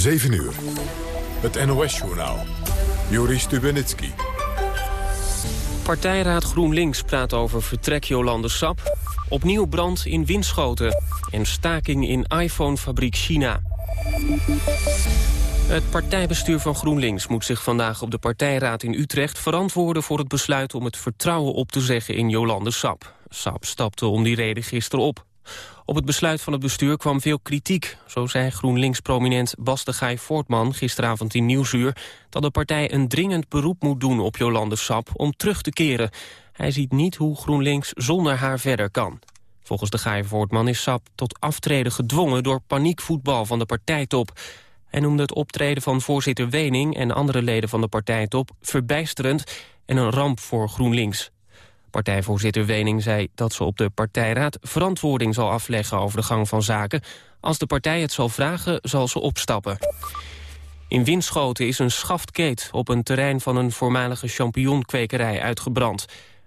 7 uur. Het NOS-journaal. Joris Stubenitski. Partijraad GroenLinks praat over vertrek Jolande Sap. Opnieuw brand in Winschoten. En staking in iPhone-fabriek China. Het partijbestuur van GroenLinks moet zich vandaag op de partijraad in Utrecht verantwoorden voor het besluit om het vertrouwen op te zeggen in Jolande Sap. Sap stapte om die reden gisteren op. Op het besluit van het bestuur kwam veel kritiek. Zo zei GroenLinks-prominent Bas de Gaai Voortman gisteravond in Nieuwsuur... dat de partij een dringend beroep moet doen op Jolande Sap om terug te keren. Hij ziet niet hoe GroenLinks zonder haar verder kan. Volgens de Gaai Voortman is Sap tot aftreden gedwongen... door paniekvoetbal van de partijtop. Hij noemde het optreden van voorzitter Wening en andere leden van de partijtop... verbijsterend en een ramp voor GroenLinks. Partijvoorzitter Wening zei dat ze op de partijraad verantwoording zal afleggen over de gang van zaken. Als de partij het zal vragen, zal ze opstappen. In Winschoten is een schaftkeet op een terrein van een voormalige champignonkwekerij uitgebrand.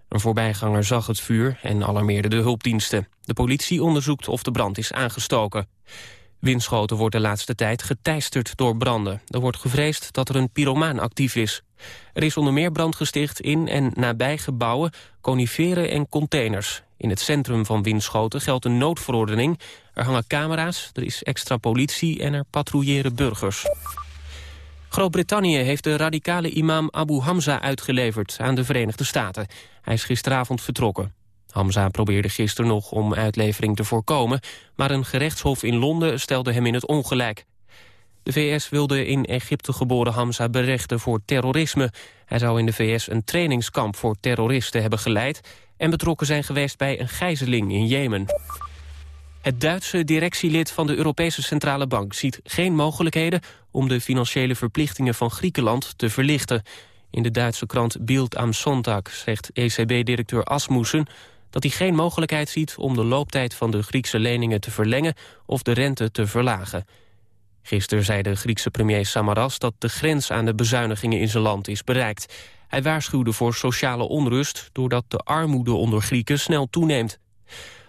Een voorbijganger zag het vuur en alarmeerde de hulpdiensten. De politie onderzoekt of de brand is aangestoken. Winschoten wordt de laatste tijd geteisterd door branden. Er wordt gevreesd dat er een pyromaan actief is. Er is onder meer brand gesticht in en nabij gebouwen, coniferen en containers. In het centrum van Winschoten geldt een noodverordening. Er hangen camera's, er is extra politie en er patrouilleren burgers. Groot-Brittannië heeft de radicale imam Abu Hamza uitgeleverd aan de Verenigde Staten. Hij is gisteravond vertrokken. Hamza probeerde gisteren nog om uitlevering te voorkomen... maar een gerechtshof in Londen stelde hem in het ongelijk. De VS wilde in Egypte geboren Hamza berechten voor terrorisme. Hij zou in de VS een trainingskamp voor terroristen hebben geleid... en betrokken zijn geweest bij een gijzeling in Jemen. Het Duitse directielid van de Europese Centrale Bank ziet geen mogelijkheden om de financiële verplichtingen van Griekenland te verlichten. In de Duitse krant Bild am Sonntag zegt ECB-directeur Asmussen dat hij geen mogelijkheid ziet om de looptijd van de Griekse leningen te verlengen of de rente te verlagen. Gisteren zei de Griekse premier Samaras dat de grens aan de bezuinigingen in zijn land is bereikt. Hij waarschuwde voor sociale onrust doordat de armoede onder Grieken snel toeneemt.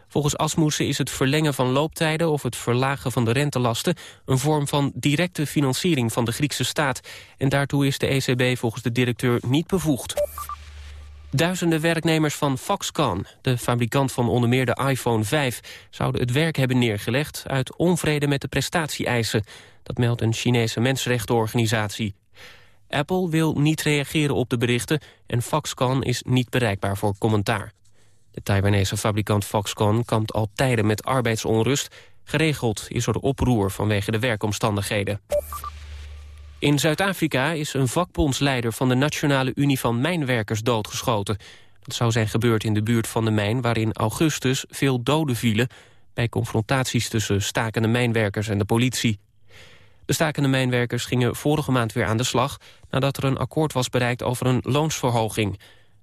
Volgens Asmussen is het verlengen van looptijden of het verlagen van de rentelasten een vorm van directe financiering van de Griekse staat. En daartoe is de ECB volgens de directeur niet bevoegd. Duizenden werknemers van Foxconn, de fabrikant van onder meer de iPhone 5... zouden het werk hebben neergelegd uit onvrede met de prestatie-eisen. Dat meldt een Chinese mensenrechtenorganisatie. Apple wil niet reageren op de berichten... en Foxconn is niet bereikbaar voor commentaar. De Taiwanese fabrikant Foxconn kampt al tijden met arbeidsonrust. Geregeld is er oproer vanwege de werkomstandigheden. In Zuid-Afrika is een vakbondsleider van de Nationale Unie van Mijnwerkers doodgeschoten. Dat zou zijn gebeurd in de buurt van de mijn waarin augustus veel doden vielen... bij confrontaties tussen stakende mijnwerkers en de politie. De stakende mijnwerkers gingen vorige maand weer aan de slag... nadat er een akkoord was bereikt over een loonsverhoging.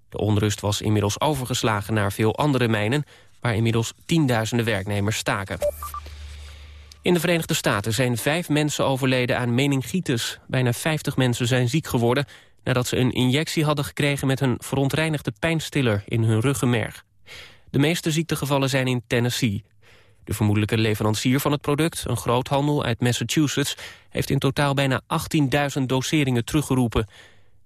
De onrust was inmiddels overgeslagen naar veel andere mijnen... waar inmiddels tienduizenden werknemers staken. In de Verenigde Staten zijn vijf mensen overleden aan meningitis. Bijna 50 mensen zijn ziek geworden nadat ze een injectie hadden gekregen met een verontreinigde pijnstiller in hun ruggenmerg. De meeste ziektegevallen zijn in Tennessee. De vermoedelijke leverancier van het product, een groothandel uit Massachusetts... heeft in totaal bijna 18.000 doseringen teruggeroepen.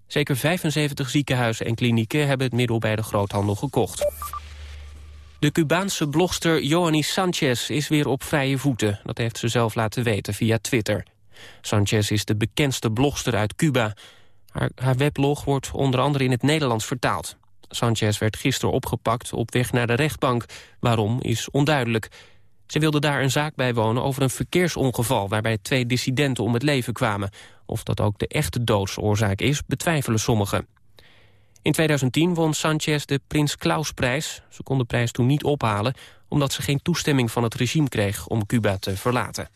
Zeker 75 ziekenhuizen en klinieken hebben het middel bij de groothandel gekocht. De Cubaanse blogster Joanny Sanchez is weer op vrije voeten. Dat heeft ze zelf laten weten via Twitter. Sanchez is de bekendste blogster uit Cuba. Haar, weblog wordt onder andere in het Nederlands vertaald. Sanchez werd gisteren opgepakt op weg naar de rechtbank. Waarom is onduidelijk. Ze wilde daar een zaak bijwonen over een verkeersongeval... waarbij twee dissidenten om het leven kwamen. Of dat ook de echte doodsoorzaak is, betwijfelen sommigen. In 2010 won Sanchez de Prins Klausprijs. Ze kon de prijs toen niet ophalen... omdat ze geen toestemming van het regime kreeg om Cuba te verlaten.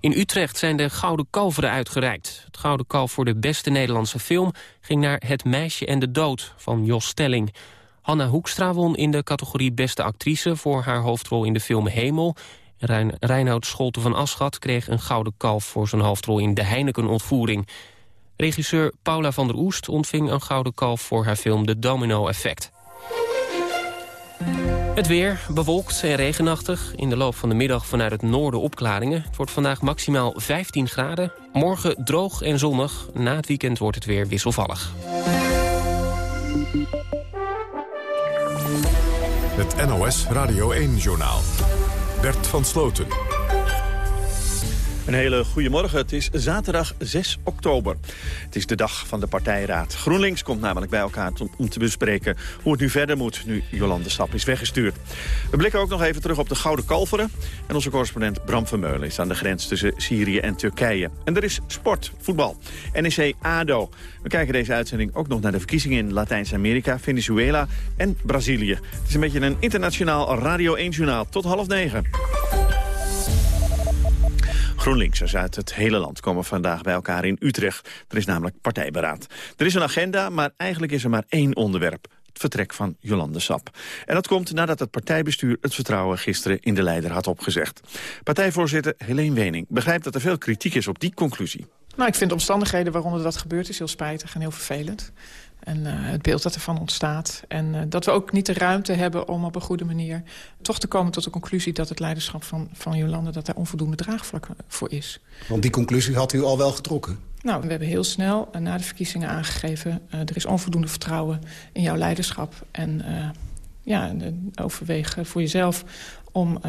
In Utrecht zijn de Gouden Kalveren uitgereikt. Het Gouden Kalf voor de beste Nederlandse film... ging naar Het Meisje en de Dood van Jos Stelling. Hanna Hoekstra won in de categorie Beste Actrice... voor haar hoofdrol in de film Hemel... Rein Scholte van Aschat kreeg een Gouden Kalf... voor zijn hoofdrol in De Heineken-ontvoering... Regisseur Paula van der Oest ontving een gouden kalf voor haar film De Domino Effect. Het weer bewolkt en regenachtig. In de loop van de middag vanuit het noorden opklaringen. Het wordt vandaag maximaal 15 graden. Morgen droog en zonnig. Na het weekend wordt het weer wisselvallig. Het NOS Radio 1-journaal. Bert van Sloten. Een hele goede morgen. Het is zaterdag 6 oktober. Het is de dag van de partijraad. GroenLinks komt namelijk bij elkaar om te bespreken hoe het nu verder moet... nu Jolande Sap is weggestuurd. We blikken ook nog even terug op de Gouden Kalveren. En onze correspondent Bram Vermeulen is aan de grens tussen Syrië en Turkije. En er is sport, voetbal. NEC ADO. We kijken deze uitzending ook nog naar de verkiezingen in Latijns-Amerika, Venezuela en Brazilië. Het is een beetje een internationaal Radio 1-journaal. Tot half negen. GroenLinksers uit het hele land komen vandaag bij elkaar in Utrecht. Er is namelijk partijberaad. Er is een agenda, maar eigenlijk is er maar één onderwerp. Het vertrek van Jolande Sap. En dat komt nadat het partijbestuur het vertrouwen gisteren in de leider had opgezegd. Partijvoorzitter Helene Wening begrijpt dat er veel kritiek is op die conclusie. Nou, ik vind de omstandigheden waaronder dat gebeurt is heel spijtig en heel vervelend. En uh, het beeld dat ervan ontstaat. En uh, dat we ook niet de ruimte hebben om op een goede manier... toch te komen tot de conclusie dat het leiderschap van, van Jolande... dat daar onvoldoende draagvlak voor is. Want die conclusie had u al wel getrokken? Nou, we hebben heel snel uh, na de verkiezingen aangegeven... er is onvoldoende vertrouwen in jouw leiderschap. En ja, overweeg voor jezelf om,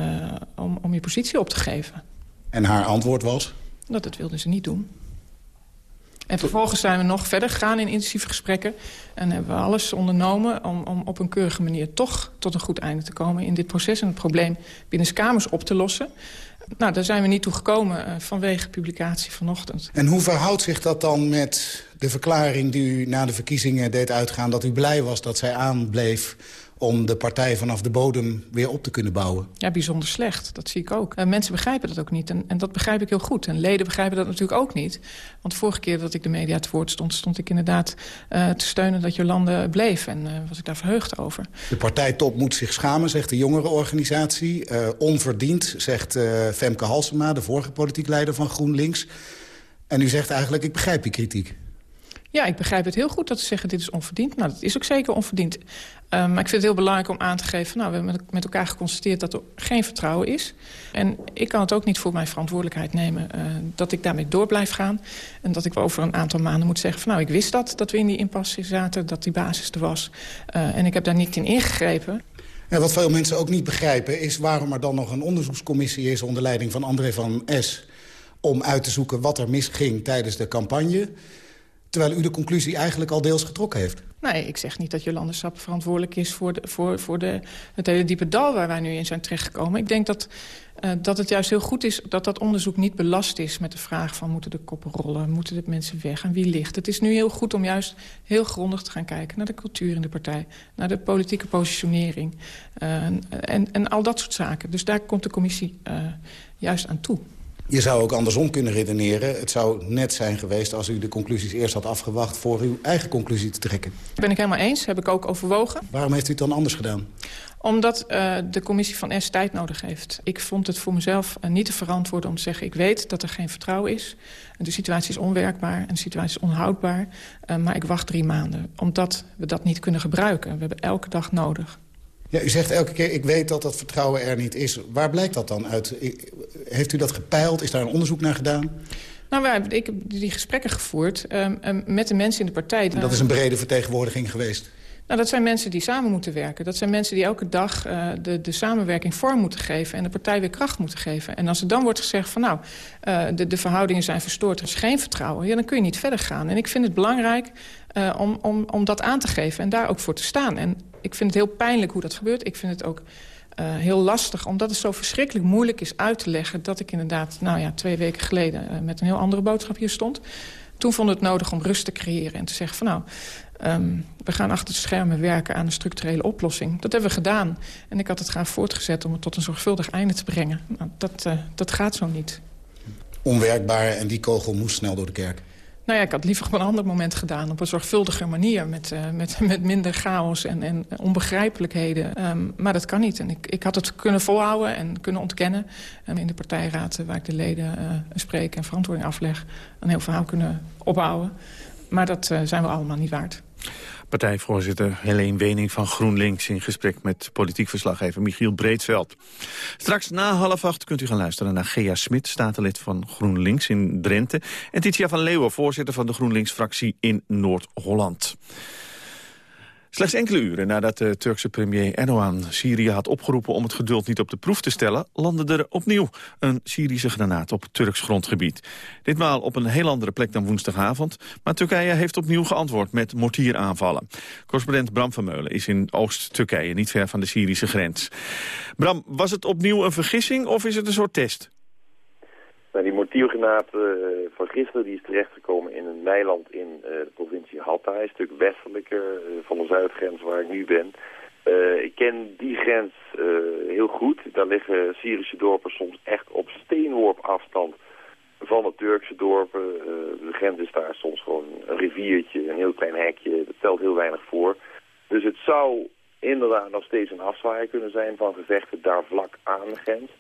om, om je positie op te geven. En haar antwoord was? Dat dat wilden ze niet doen. En vervolgens zijn we nog verder gegaan in intensieve gesprekken. En hebben we alles ondernomen om, om op een keurige manier toch tot een goed einde te komen in dit proces. En het probleem binnen kamers op te lossen. Nou, daar zijn we niet toe gekomen uh, vanwege publicatie vanochtend. En hoe verhoudt zich dat dan met de verklaring die u na de verkiezingen deed uitgaan... dat u blij was dat zij aanbleef om de partij vanaf de bodem weer op te kunnen bouwen. Ja, bijzonder slecht. Dat zie ik ook. Uh, mensen begrijpen dat ook niet. En, en, dat begrijp ik heel goed. En leden begrijpen dat natuurlijk ook niet. Want de vorige keer dat ik de media te woord stond... stond ik inderdaad uh, te steunen dat Jolande bleef. En uh, was ik daar verheugd over. De partijtop moet zich schamen, zegt de jongerenorganisatie. onverdiend, zegt Femke Halsema, de vorige politiek leider van GroenLinks. En u zegt eigenlijk, ik begrijp die kritiek. Ja, ik begrijp het heel goed dat ze zeggen dit is onverdiend. Nou, dat is ook zeker onverdiend. Um, maar ik vind het heel belangrijk om aan te geven... nou, we hebben met elkaar geconstateerd dat er geen vertrouwen is. En ik kan het ook niet voor mijn verantwoordelijkheid nemen... Uh, dat ik daarmee door blijf gaan. En dat ik over een aantal maanden moet zeggen... van nou, ik wist dat, dat we in die impasse zaten, dat die basis er was. Uh, en ik heb daar niet in ingegrepen. En wat veel mensen ook niet begrijpen... is waarom er dan nog een onderzoekscommissie is... onder leiding van André van S... om uit te zoeken wat er misging tijdens de campagne... Terwijl u de conclusie eigenlijk al deels getrokken heeft. Nee, ik zeg niet dat Jolande Sap verantwoordelijk is... voor, de, voor, voor de, het hele diepe dal waar wij nu in zijn terechtgekomen. Ik denk dat, uh, dat het juist heel goed is dat dat onderzoek niet belast is... met de vraag van moeten de koppen rollen, moeten de mensen weg en wie ligt. Het is nu heel goed om juist heel grondig te gaan kijken... naar de cultuur in de partij, naar de politieke positionering... Uh, en, en al dat soort zaken. Dus daar komt de commissie uh, juist aan toe. Je zou ook andersom kunnen redeneren. Het zou net zijn geweest als u de conclusies eerst had afgewacht... voor uw eigen conclusie te trekken. Ben ik helemaal eens, heb ik ook overwogen. Waarom heeft u het dan anders gedaan? Omdat uh, de commissie van S tijd nodig heeft. Ik vond het voor mezelf uh, niet te verantwoorden om te zeggen... ik weet dat er geen vertrouwen is. De situatie is onwerkbaar en de situatie is onhoudbaar. Uh, maar ik wacht drie maanden, omdat we dat niet kunnen gebruiken. We hebben elke dag nodig. Ja, u zegt elke keer, ik weet dat dat vertrouwen er niet is. Waar blijkt dat dan uit? Heeft u dat gepeild? Is daar een onderzoek naar gedaan? Nou, wij, ik heb die gesprekken gevoerd um, met de mensen in de partij. En dat is een brede vertegenwoordiging geweest? Nou, dat zijn mensen die samen moeten werken. Dat zijn mensen die elke dag uh, de, de samenwerking vorm moeten geven... en de partij weer kracht moeten geven. En als er dan wordt gezegd van nou, uh, de, de verhoudingen zijn verstoord... er is geen vertrouwen, ja, dan kun je niet verder gaan. En ik vind het belangrijk uh, om, om, om dat aan te geven en daar ook voor te staan. En ik vind het heel pijnlijk hoe dat gebeurt. Ik vind het ook uh, heel lastig, omdat het zo verschrikkelijk moeilijk is uit te leggen... dat ik inderdaad, nou ja, twee weken geleden uh, met een heel andere boodschap hier stond. Toen vond het nodig om rust te creëren en te zeggen van nou... Um, we gaan achter de schermen werken aan een structurele oplossing. Dat hebben we gedaan. En ik had het graag voortgezet om het tot een zorgvuldig einde te brengen. Nou, dat, uh, dat gaat zo niet. Onwerkbaar en die kogel moest snel door de kerk. Nou ja, ik had liever op een ander moment gedaan. Op een zorgvuldiger manier. Met, uh, met, met minder chaos en, en onbegrijpelijkheden. Um, maar dat kan niet. En ik, ik had het kunnen volhouden en kunnen ontkennen. Um, in de partijraad waar ik de leden uh, spreek en verantwoording afleg. Een heel verhaal kunnen opbouwen. Maar dat zijn we allemaal niet waard. Partijvoorzitter Helene Wening van GroenLinks... in gesprek met politiek verslaggever Michiel Breedveld. Straks na half acht kunt u gaan luisteren naar Gea Smit... statenlid van GroenLinks in Drenthe... en Titia van Leeuwen, voorzitter van de GroenLinks-fractie in Noord-Holland. Slechts enkele uren nadat de Turkse premier Erdogan Syrië had opgeroepen om het geduld niet op de proef te stellen, landde er opnieuw een Syrische granaat op Turks grondgebied. Ditmaal op een heel andere plek dan woensdagavond, maar Turkije heeft opnieuw geantwoord met mortieraanvallen. Correspondent Bram van Meulen is in Oost-Turkije, niet ver van de Syrische grens. Bram, was het opnieuw een vergissing of is het een soort test? Nou, die mortiergranaat uh, van gisteren die is terechtgekomen in een weiland in uh, de provincie Hatay, een stuk westelijker uh, van de zuidgrens waar ik nu ben. ik ken die grens heel goed. Daar liggen Syrische dorpen soms echt op steenworp afstand van de Turkse dorpen. de grens is daar soms gewoon een riviertje, een heel klein hekje. Dat stelt heel weinig voor. Dus het zou inderdaad nog steeds een afzwaaier kunnen zijn van gevechten daar vlak aan de grens.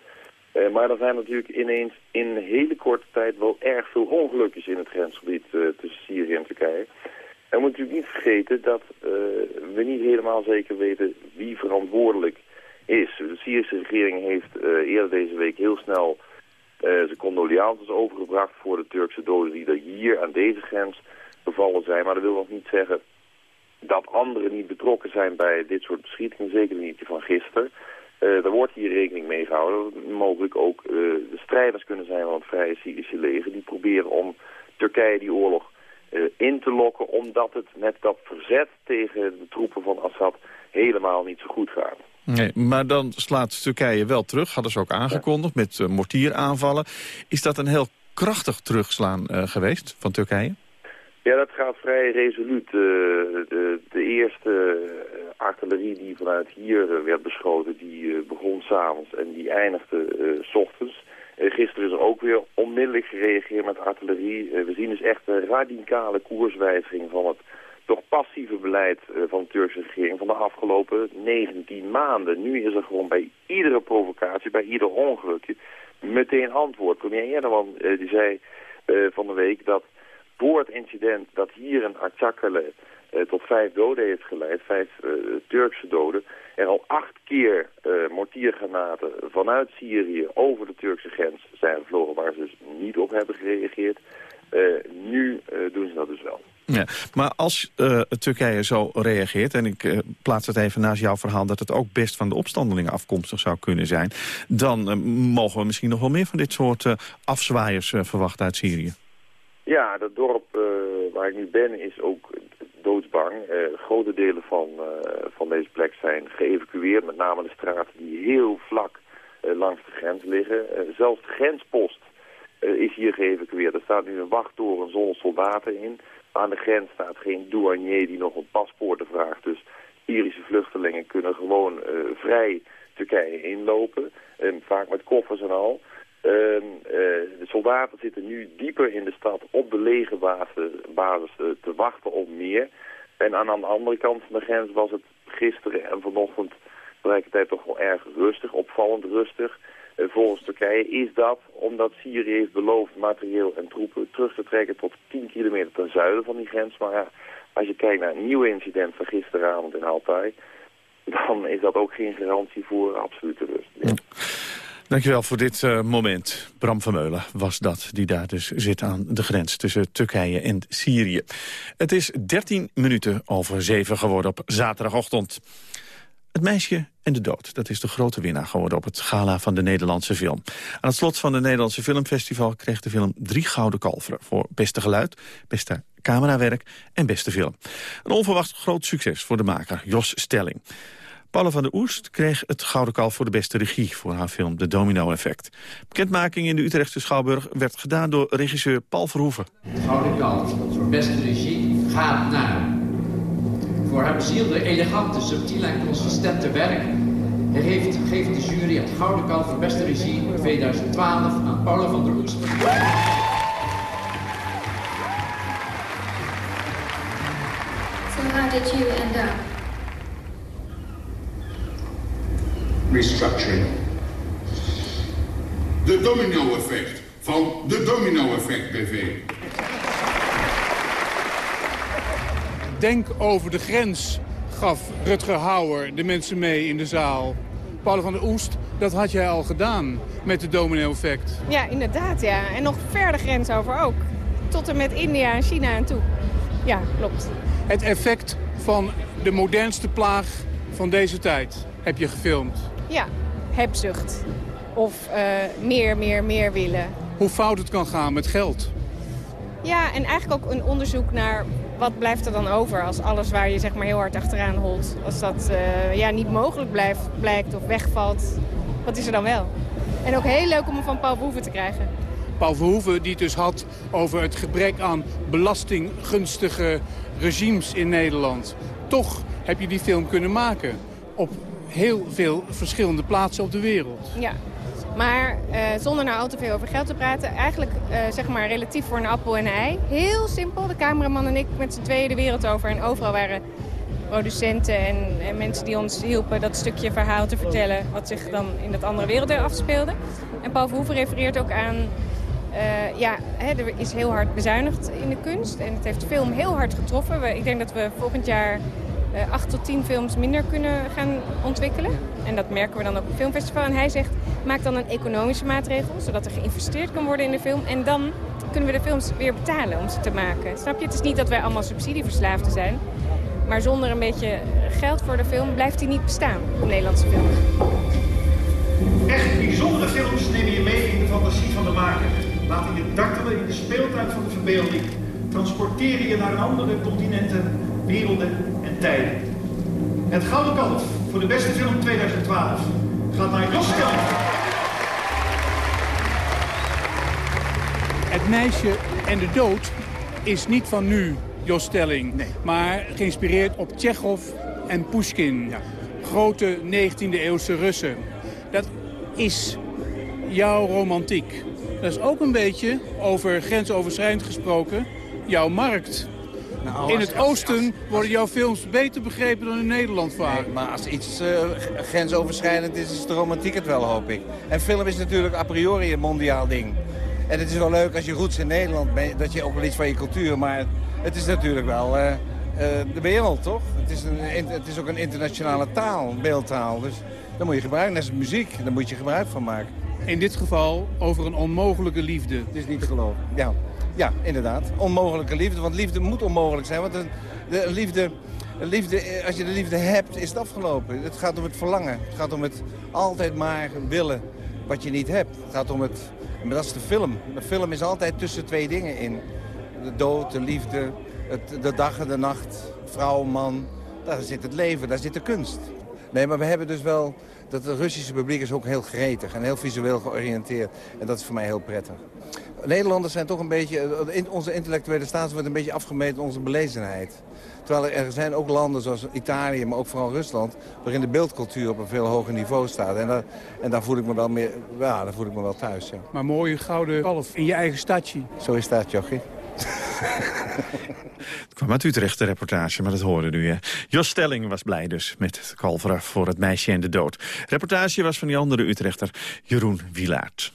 Uh, maar er zijn natuurlijk ineens in een hele korte tijd wel erg veel ongelukjes in het grensgebied uh, tussen Syrië en Turkije. En we moeten natuurlijk niet vergeten dat uh, we niet helemaal zeker weten wie verantwoordelijk is. De Syrische regering heeft eerder deze week heel snel zijn condoliances overgebracht voor de Turkse doden die er hier aan deze grens gevallen zijn. Maar dat wil nog niet zeggen dat anderen niet betrokken zijn bij dit soort beschietingen, zeker niet die van gisteren. Er wordt hier rekening mee gehouden. Mogelijk ook uh, de strijders kunnen zijn van het Vrije Syrische leger. Die proberen om Turkije die oorlog uh, in te lokken. Omdat het met dat verzet tegen de troepen van Assad helemaal niet zo goed gaat. Nee, maar dan slaat Turkije wel terug. Hadden ze ook aangekondigd met mortieraanvallen. Is dat een heel krachtig terugslaan geweest van Turkije? Ja, dat gaat vrij resoluut. de, de eerste artillerie die vanuit hier eh, werd beschoten, die eh, begon s'avonds en die eindigde eh, s ochtends. gisteren is er ook weer onmiddellijk gereageerd met artillerie. we zien dus echt een radicale koerswijziging van het toch passieve beleid van de Turkse regering van de afgelopen 19 maanden. Nu is er gewoon bij iedere provocatie, bij ieder ongelukje, meteen antwoord. Premier Erdogan die zei van de week dat voor het incident dat hier een Artsakale tot vijf doden heeft geleid, vijf uh, Turkse doden. Er al acht keer uh, mortiergranaten vanuit Syrië over de Turkse grens zijn gevlogen waar ze dus niet op hebben gereageerd. nu doen ze dat dus wel. Ja, maar als Turkije zo reageert, en ik plaats het even naast jouw verhaal... dat het ook best van de opstandelingen afkomstig zou kunnen zijn... dan mogen we misschien nog wel meer van dit soort afzwaaiers verwachten uit Syrië. Ja, dat dorp waar ik nu ben is ook Uh, grote delen van, uh, van deze plek zijn geëvacueerd. Met name de straten die heel vlak uh, langs de grens liggen. zelfs de grenspost is hier geëvacueerd. Er staat nu een wachttoren zonder soldaten in. Aan de grens staat geen douanier die nog een paspoorten vraagt. Dus Irische vluchtelingen kunnen gewoon vrij Turkije inlopen. vaak met koffers en al. Uh, de soldaten zitten nu dieper in de stad op de legerbasis basis, uh, te wachten op meer. En aan, de andere kant van de grens was het gisteren en vanochtend tegelijkertijd toch wel erg rustig, opvallend rustig. Volgens Turkije is dat omdat Syrië heeft beloofd materieel en troepen terug te trekken tot 10 kilometer ten zuiden van die grens. Maar ja, als je kijkt naar een nieuw incident van gisteravond in Altai, dan is dat ook geen garantie voor absolute rust. Ja. Dankjewel voor dit uh, moment. Bram Vermeulen was dat, die daar dus zit aan de grens tussen Turkije en Syrië. Het is 13 minuten over 7 geworden op zaterdagochtend. Het meisje en de dood, dat is de grote winnaar geworden op het gala van de Nederlandse film. Aan het slot van het Nederlandse Filmfestival kreeg de film drie gouden kalveren... voor beste geluid, beste camerawerk en beste film. Een onverwacht groot succes voor de maker, Jos Stelling. Paula van der Oest kreeg het Gouden Kalf voor de beste regie... voor haar film De Domino Effect. Bekendmaking in de Utrechtse Schouwburg werd gedaan door regisseur Paul Verhoeven. Het Gouden Kalf voor beste regie gaat naar... voor haar bezielde, elegante, subtiele en consistente werk... Hij heeft, geeft de jury het Gouden Kalf voor beste regie 2012 aan Paula van der Oest. So how did you end up? Restructuring. De domino-effect van de Domino-effect BV. Denk over de grens, gaf Rutger Hauer de mensen mee in de zaal. Paul van der Oest, dat had jij al gedaan met het domino-effect. Ja, inderdaad, ja. En nog verder grens over ook. Tot en met India en China en toe. Ja, klopt. Het effect van de modernste plaag van deze tijd heb je gefilmd. Ja, hebzucht. Of uh, meer, meer, meer willen. Hoe fout het kan gaan met geld. Ja, en eigenlijk ook een onderzoek naar wat blijft er dan over als alles waar je zeg maar heel hard achteraan holt. Als dat uh, ja, niet mogelijk blijft, blijkt of wegvalt, wat is er dan wel? En ook heel leuk om hem van Paul Verhoeven te krijgen. Paul Verhoeven die het dus had over het gebrek aan belastinggunstige regimes in Nederland. Toch heb je die film kunnen maken op heel veel verschillende plaatsen op de wereld. Ja, maar uh, zonder nou al te veel over geld te praten, eigenlijk uh, zeg maar relatief voor een appel en een ei. Heel simpel, de cameraman en ik met z'n tweeën de wereld over. En overal waren producenten en, en, mensen die ons hielpen dat stukje verhaal te vertellen... wat zich dan in dat andere werelddeel afspeelde. En Paul Verhoeven refereert ook aan... Uh, ja, hè, er is heel hard bezuinigd in de kunst en het heeft de film heel hard getroffen. We, ik denk dat we volgend jaar acht tot tien films minder kunnen gaan ontwikkelen. En dat merken we dan op het filmfestival. En hij zegt, maak dan een economische maatregel, zodat er geïnvesteerd kan worden in de film. En dan kunnen we de films weer betalen om ze te maken. Snap je? Het is niet dat wij allemaal subsidieverslaafden zijn. Maar zonder een beetje geld voor de film blijft hij niet bestaan, de Nederlandse film. Echt bijzondere films nemen je mee in de fantasie van de maker. Laat je dartelen in de speeltuin van de verbeelding. Transporteren je naar andere continenten, werelden en tijden. Het Gouden Kalf voor de beste film 2012 gaat naar Jos Het meisje en de dood is niet van nu, Jos Stelling. Nee. Maar geïnspireerd op Tsjechov en Pushkin. Ja. Grote 19e-eeuwse Russen. Dat is jouw romantiek. Dat is ook een beetje, over grensoverschrijdend gesproken, jouw markt. Nou, in als- het als- oosten worden jouw films beter begrepen dan in Nederland vaak. Nee, maar als iets eh, grensoverschrijdend is, is de romantiek het wel, hoop ik. En film is natuurlijk a priori een mondiaal ding. En het is wel leuk als je roots in Nederland bent, dat je ook wel iets van je cultuur... maar het is natuurlijk wel eh, eh, de wereld, toch? Het is, een, het is ook een internationale taal, een beeldtaal. Dus daar moet je gebruik, net als muziek, daar moet je gebruik van maken. In dit geval over een onmogelijke liefde. Het is niet te geloven. Ja, ja inderdaad. Onmogelijke liefde, want liefde moet onmogelijk zijn. Want de, de liefde, de liefde, eh, als je de liefde hebt, is het afgelopen. Het gaat om het verlangen. Het gaat om het altijd maar willen wat je niet hebt. Het gaat om het... Maar dat is de film. De film is altijd tussen twee dingen in. De dood, de liefde, het, de dag en de nacht, vrouw, man. Daar zit het leven, daar zit de kunst. Nee, maar we hebben dus wel... Dat het Russische publiek is ook heel gretig en heel visueel georiënteerd. En dat is voor mij heel prettig. Nederlanders zijn toch een beetje... in- Onze intellectuele status wordt een beetje afgemeten onze belezenheid. Terwijl er, zijn ook landen zoals Italië, maar ook vooral Rusland... waarin de beeldcultuur op een veel hoger niveau staat. En daar, en daar voel ik me wel meer... Ja, daar voel ik me wel thuis, ja. Maar mooie gouden kalf in je eigen stadje. Zo is dat, Jochie. Het kwam uit Utrecht, de reportage, maar dat hoorde u. Hè. Jos Stelling was blij dus met het kalveren voor het meisje en de dood. Reportage was van die andere Utrechter, Jeroen Wilaert.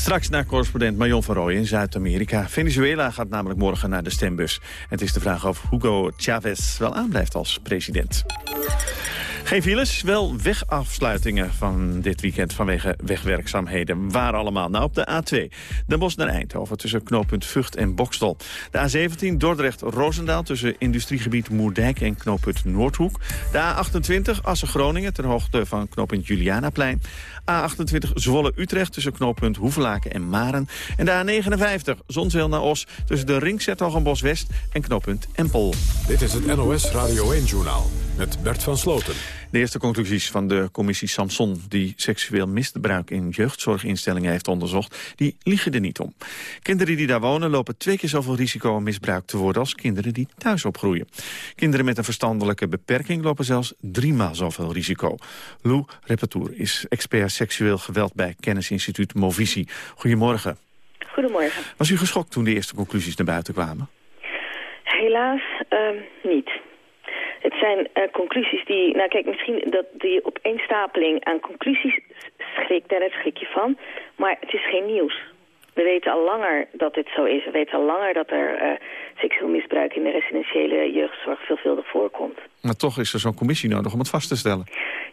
Straks naar correspondent Marion van Rooij in Zuid-Amerika. Venezuela gaat namelijk morgen naar de stembus. Het is de vraag of Hugo Chavez wel aanblijft als president. Geen files, wel wegafsluitingen van dit weekend vanwege wegwerkzaamheden. Waar allemaal? Nou, op de A2. Den Bosch naar Eindhoven tussen knooppunt Vught en Bokstel. De A17 Dordrecht-Roosendaal tussen industriegebied Moerdijk en knooppunt Noordhoek. De A28 Assen-Groningen ter hoogte van knooppunt Julianaplein. A28 Zwolle-Utrecht tussen knooppunt Hoevelaken en Maren. En de A59 Zonzeel naar Os tussen de Ringzertogenbos-West en knooppunt Empel. Dit is het NOS Radio 1-journaal met Bert van Sloten. De eerste conclusies van de commissie Samson... die seksueel misbruik in jeugdzorginstellingen heeft onderzocht... die liegen er niet om. Kinderen die daar wonen lopen twee keer zoveel risico... om misbruikt te worden als kinderen die thuis opgroeien. Kinderen met een verstandelijke beperking... lopen zelfs driemaal zoveel risico. Lou Repetour is expert seksueel geweld... bij kennisinstituut Movisie. Goedemorgen. Goedemorgen. Was u geschokt toen de eerste conclusies naar buiten kwamen? Helaas ehm, niet. Het zijn eh, conclusies die... Nou kijk, misschien dat die opeenstapeling aan conclusies schrikt, daar schrik je van. Maar het is geen nieuws. We We weten al langer dat dit zo is. We weten al langer dat er uh, seksueel misbruik in de residentiële jeugdzorg veelvuldig voorkomt. Maar toch is er zo'n commissie nodig om het vast te stellen.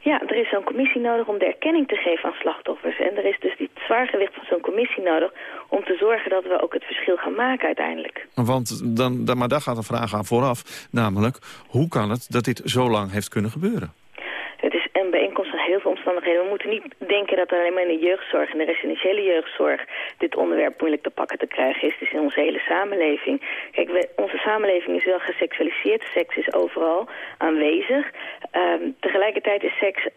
Ja, er is zo'n commissie nodig om de erkenning te geven aan slachtoffers. En er is dus die zwaargewicht van zo'n commissie nodig om te zorgen dat we ook het verschil gaan maken uiteindelijk. Want dan, dan, maar daar gaat een vraag aan vooraf. Namelijk, hoe kan het dat dit zo lang heeft kunnen gebeuren? Heel veel omstandigheden. We moeten niet denken dat alleen maar in de jeugdzorg, in de residentiële jeugdzorg, dit onderwerp moeilijk te pakken te krijgen is. Het is in onze hele samenleving. Kijk, we, onze samenleving is wel geseksualiseerd. Seks is overal aanwezig. Um, tegelijkertijd is seks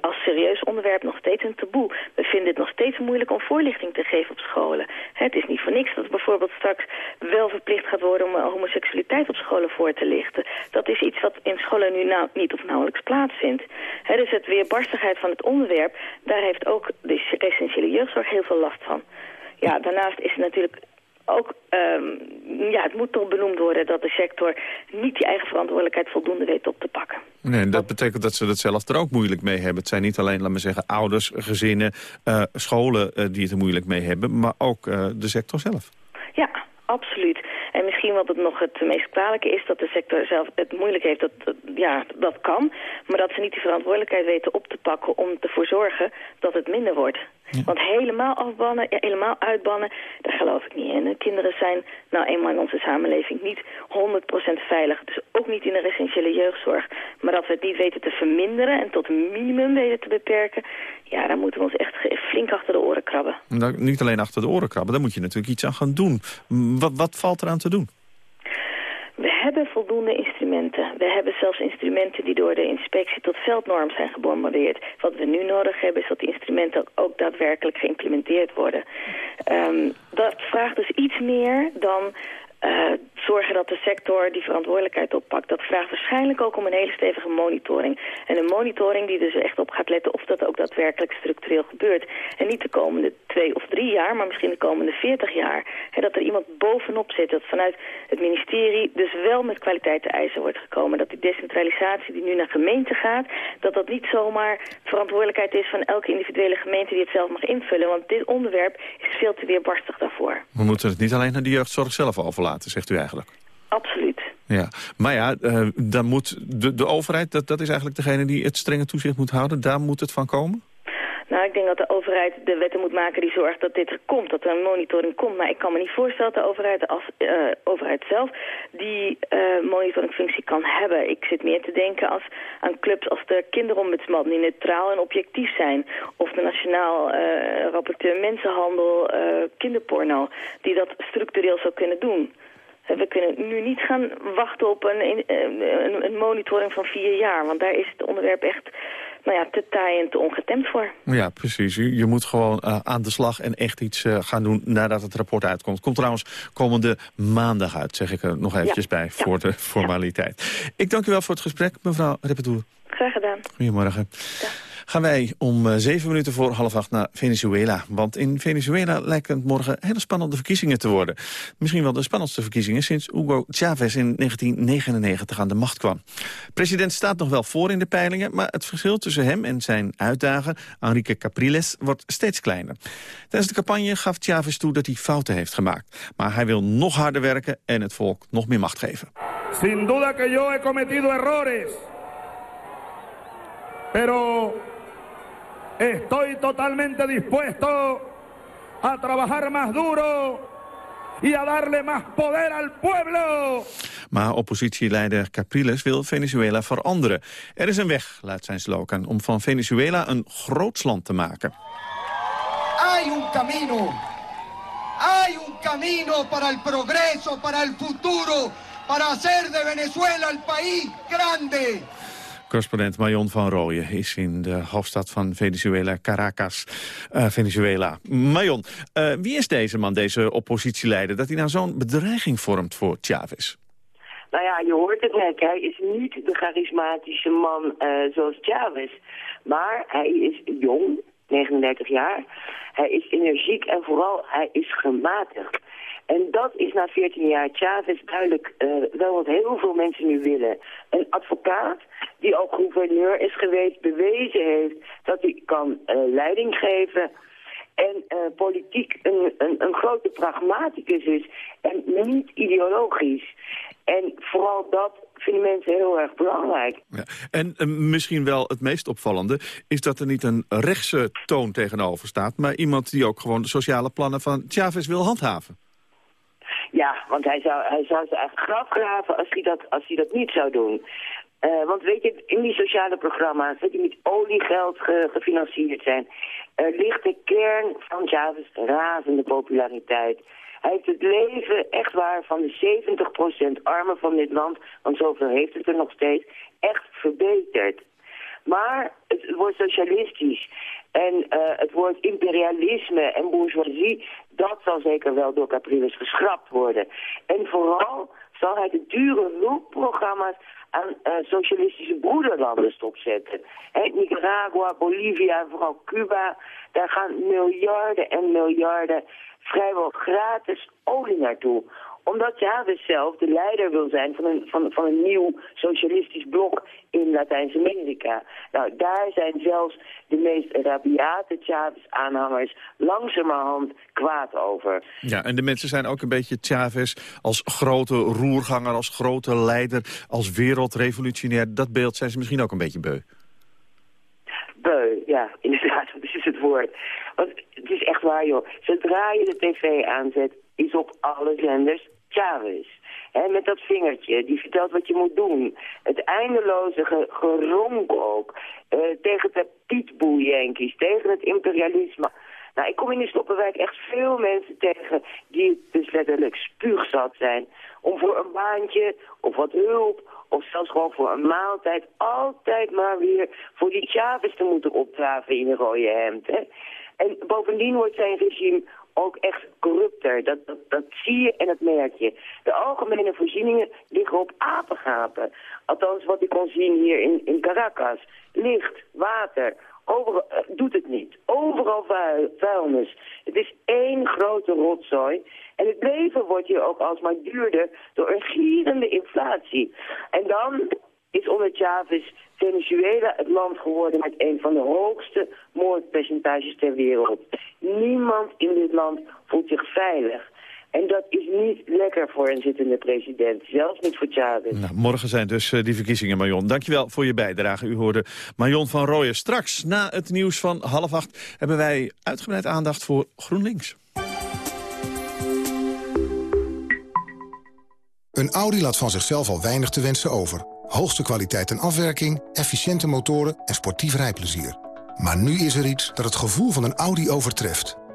als serieus onderwerp nog steeds een taboe. We vinden het nog steeds moeilijk om voorlichting te geven op scholen. Het is niet voor niks dat bijvoorbeeld straks wel verplicht gaat worden om homoseksualiteit op scholen voor te lichten. Dat is iets wat in scholen nu nou, niet of nauwelijks plaatsvindt. He, dus het weerbarstigheid van het onderwerp, daar heeft ook de essentiële jeugdzorg heel veel last van. Ja, daarnaast is het natuurlijk ook, um, ja, het moet toch benoemd worden dat de sector niet die eigen verantwoordelijkheid voldoende weet op te pakken. Nee, dat betekent dat ze het zelf er ook moeilijk mee hebben. Het zijn niet alleen, laat maar zeggen, ouders, gezinnen, uh, scholen uh, die het er moeilijk mee hebben, maar ook uh, de sector zelf. Ja, absoluut. En misschien wat het nog het meest kwalijke is... dat de sector zelf het moeilijk heeft, dat, ja, dat kan. Maar dat ze niet die verantwoordelijkheid weten op te pakken... om ervoor zorgen dat het minder wordt. Want helemaal afbannen, ja, helemaal uitbannen, daar geloof ik niet in. De kinderen zijn nou eenmaal in onze samenleving niet 100% veilig. Dus ook niet in de essentiële jeugdzorg. Maar dat we het niet weten te verminderen en tot een minimum weten te beperken... ja, daar moeten we ons echt flink achter de oren krabben. Nou, niet alleen achter de oren krabben, daar moet je natuurlijk iets aan gaan doen. Wat, wat valt eraan te doen? We hebben voldoende instrumenten. We hebben zelfs instrumenten die door de inspectie tot veldnorm zijn gebombardeerd. Wat we nu nodig hebben is dat die instrumenten ook, daadwerkelijk geïmplementeerd worden. Um, dat vraagt dus iets meer dan uh, zorgen dat de sector die verantwoordelijkheid oppakt. Dat vraagt waarschijnlijk ook om een hele stevige monitoring. En een monitoring die dus echt op gaat letten of dat ook daadwerkelijk structureel gebeurt. En niet de komende twee of drie jaar, maar misschien de komende veertig jaar. He, dat er iemand bovenop zit, dat vanuit het ministerie dus wel met kwaliteitseisen wordt gekomen. Dat die decentralisatie die nu naar gemeente gaat, dat dat niet zomaar verantwoordelijkheid is van elke individuele gemeente die het zelf mag invullen. Want dit onderwerp is veel te weerbarstig daarvoor. We moeten het niet alleen naar de jeugdzorg zelf overlaten zegt u eigenlijk. Absoluut. Ja, maar ja, uh, dan moet de, de overheid, dat, dat is eigenlijk degene die het strenge toezicht moet houden. Daar moet het van komen? Nou, ik denk dat de overheid de wetten moet maken die zorgt dat dit er komt, dat er een monitoring komt. Maar ik kan me niet voorstellen dat de overheid, als, uh, overheid zelf die uh, monitoringfunctie kan hebben. Ik zit meer te denken als, aan clubs als de kinderombudsman die neutraal en objectief zijn. Of de Nationaal uh, Rapporteur Mensenhandel, kinderporno, die dat structureel zou kunnen doen. We kunnen nu niet gaan wachten op een, een, een monitoring van vier jaar, want daar is het onderwerp echt nou ja, te taai en te ongetemd voor. Ja, precies. Je moet gewoon uh, aan de slag en echt iets uh, gaan doen nadat het rapport uitkomt. Komt trouwens komende maandag uit, zeg ik er nog eventjes ja. bij, voor de formaliteit. Ik dank u wel voor het gesprek, mevrouw Repetour. Graag gedaan. Goedemorgen. Ja gaan wij om uh, zeven minuten voor half acht naar Venezuela. Want in Venezuela lijken het morgen hele spannende verkiezingen te worden. Misschien wel de spannendste verkiezingen sinds Hugo Chavez in 1999 aan de macht kwam. President staat nog wel voor in de peilingen, maar het verschil tussen hem en zijn uitdager, Enrique Capriles, wordt steeds kleiner. Tijdens de campagne gaf Chavez toe dat hij fouten heeft gemaakt. Maar hij wil nog harder werken en het volk nog meer macht geven. Sin duda que yo he cometido errores. Pero Estoy totalmente dispuesto a trabajar más duro y a darle más poder al pueblo. Maar oppositieleider Capriles wil Venezuela veranderen. Er is een weg, luidt zijn slogan, om van Venezuela een groots land te maken. Hay un camino. Hay un camino para el progreso, para el futuro, para hacer de Venezuela el país grande. Correspondent Marion van Rooyen is in de hoofdstad van Venezuela, Caracas, uh, Venezuela. Marion, uh, wie is deze man, deze oppositieleider, dat hij nou zo'n bedreiging vormt voor Chavez? Nou ja, je hoort het net. Hij is niet de charismatische man uh, zoals Chavez. Maar hij is jong, 39 jaar. Hij is energiek en vooral hij is gematigd. En dat is na 14 jaar Chavez duidelijk uh, wel wat heel veel mensen nu willen. Een advocaat die ook gouverneur is geweest, bewezen heeft dat hij kan uh, leiding geven. en uh, politiek een, een, een grote pragmaticus is en niet ideologisch. En vooral dat vinden mensen heel erg belangrijk. Ja. En misschien wel het meest opvallende is dat er niet een rechtse toon tegenover staat... maar iemand die ook gewoon de sociale plannen van Chavez wil handhaven. Ja, want hij zou, hij zou ze eigenlijk graf graven als hij dat, als hij dat niet zou doen. Uh, want weet je, in die sociale programma's, die met oliegeld ge, gefinancierd zijn, ligt de kern van Chavez razende populariteit. Hij heeft het leven, echt waar, van de 70% armen van dit land, want zoveel heeft het er nog steeds, echt verbeterd. Maar het wordt socialistisch. En uh, het woord imperialisme en bourgeoisie, dat zal zeker wel door Capriles geschrapt worden. En vooral zal hij de dure hulpprogramma's aan uh, socialistische broederlanden stopzetten. Nicaragua, Bolivia vooral Cuba, daar gaan miljarden en miljarden vrijwel gratis olie naartoe omdat Chavez zelf de leider wil zijn van een, van, van een nieuw socialistisch blok in Latijns-Amerika. Nou, daar zijn zelfs de meest rabiate Chavez-aanhangers langzamerhand kwaad over. Ja, en de mensen zijn ook een beetje Chavez als grote roerganger, als grote leider, als wereldrevolutionair. Dat beeld zijn ze misschien ook een beetje beu. Beu, ja, inderdaad, het woord. Want het is echt waar, joh. Zodra je de tv aanzet, is op alle zenders Chavez. He, met dat vingertje, die vertelt wat je moet doen. Het eindeloze ge geronk ook. Uh, tegen de pietboe-Yankees, tegen het imperialisme. Nou, ik kom in die Stoppenwijk echt veel mensen tegen die dus letterlijk spuugzat zijn. Om voor een baantje of wat hulp of zelfs gewoon voor een maaltijd altijd maar weer voor die Chavez te moeten opdraven in een rode hemd. Hè. En bovendien wordt zijn regime ook echt corrupter. Dat, dat, dat zie je en dat merk je. De algemene voorzieningen liggen op apengapen. Althans, wat ik kon zien hier in, in Caracas. Licht, water, overal, uh, doet het niet. Overal vuil, vuilnis. Het is één grote rotzooi. En het leven wordt hier ook alsmaar duurder door een gierende inflatie. En dan is onder Chavez Venezuela het land geworden met een van de hoogste moordpercentages ter wereld. Niemand in dit land voelt zich veilig. En dat is niet lekker voor een zittende president, zelfs niet voor Chavez. Nou, morgen zijn dus uh, die verkiezingen, Marion. Dankjewel voor je bijdrage. U hoorde Marion van Rooyen. Straks, na het nieuws van half acht, hebben wij uitgebreid aandacht voor GroenLinks. Een Audi laat van zichzelf al weinig te wensen over. Hoogste kwaliteit en afwerking, efficiënte motoren en sportief rijplezier. Maar nu is er iets dat het gevoel van een Audi overtreft.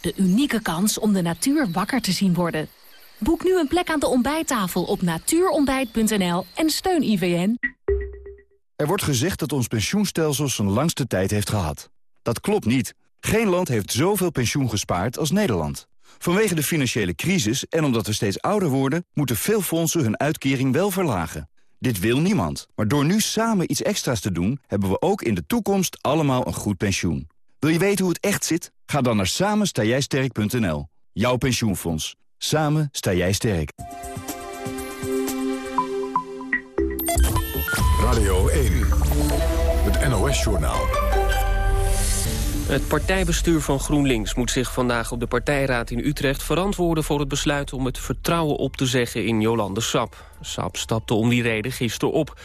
De unieke kans om de natuur wakker te zien worden. Boek nu een plek aan de ontbijttafel op natuurontbijt.nl en steun IVN. Er wordt gezegd dat ons pensioenstelsel zijn langste tijd heeft gehad. Dat klopt niet. Geen land heeft zoveel pensioen gespaard als Nederland. Vanwege de financiële crisis en omdat we steeds ouder worden... moeten veel fondsen hun uitkering wel verlagen. Dit wil niemand. Maar door nu samen iets extra's te doen... hebben we ook in de toekomst allemaal een goed pensioen. Wil je weten hoe het echt zit? Ga dan naar samenstaaijsterk.nl. Jouw pensioenfonds. Samen sta jij sterk. Radio 1. Het NOS-journaal. Het partijbestuur van GroenLinks moet zich vandaag op de partijraad in Utrecht verantwoorden voor het besluit om het vertrouwen op te zeggen in Jolande Sap. Sap stapte om die reden gisteren op.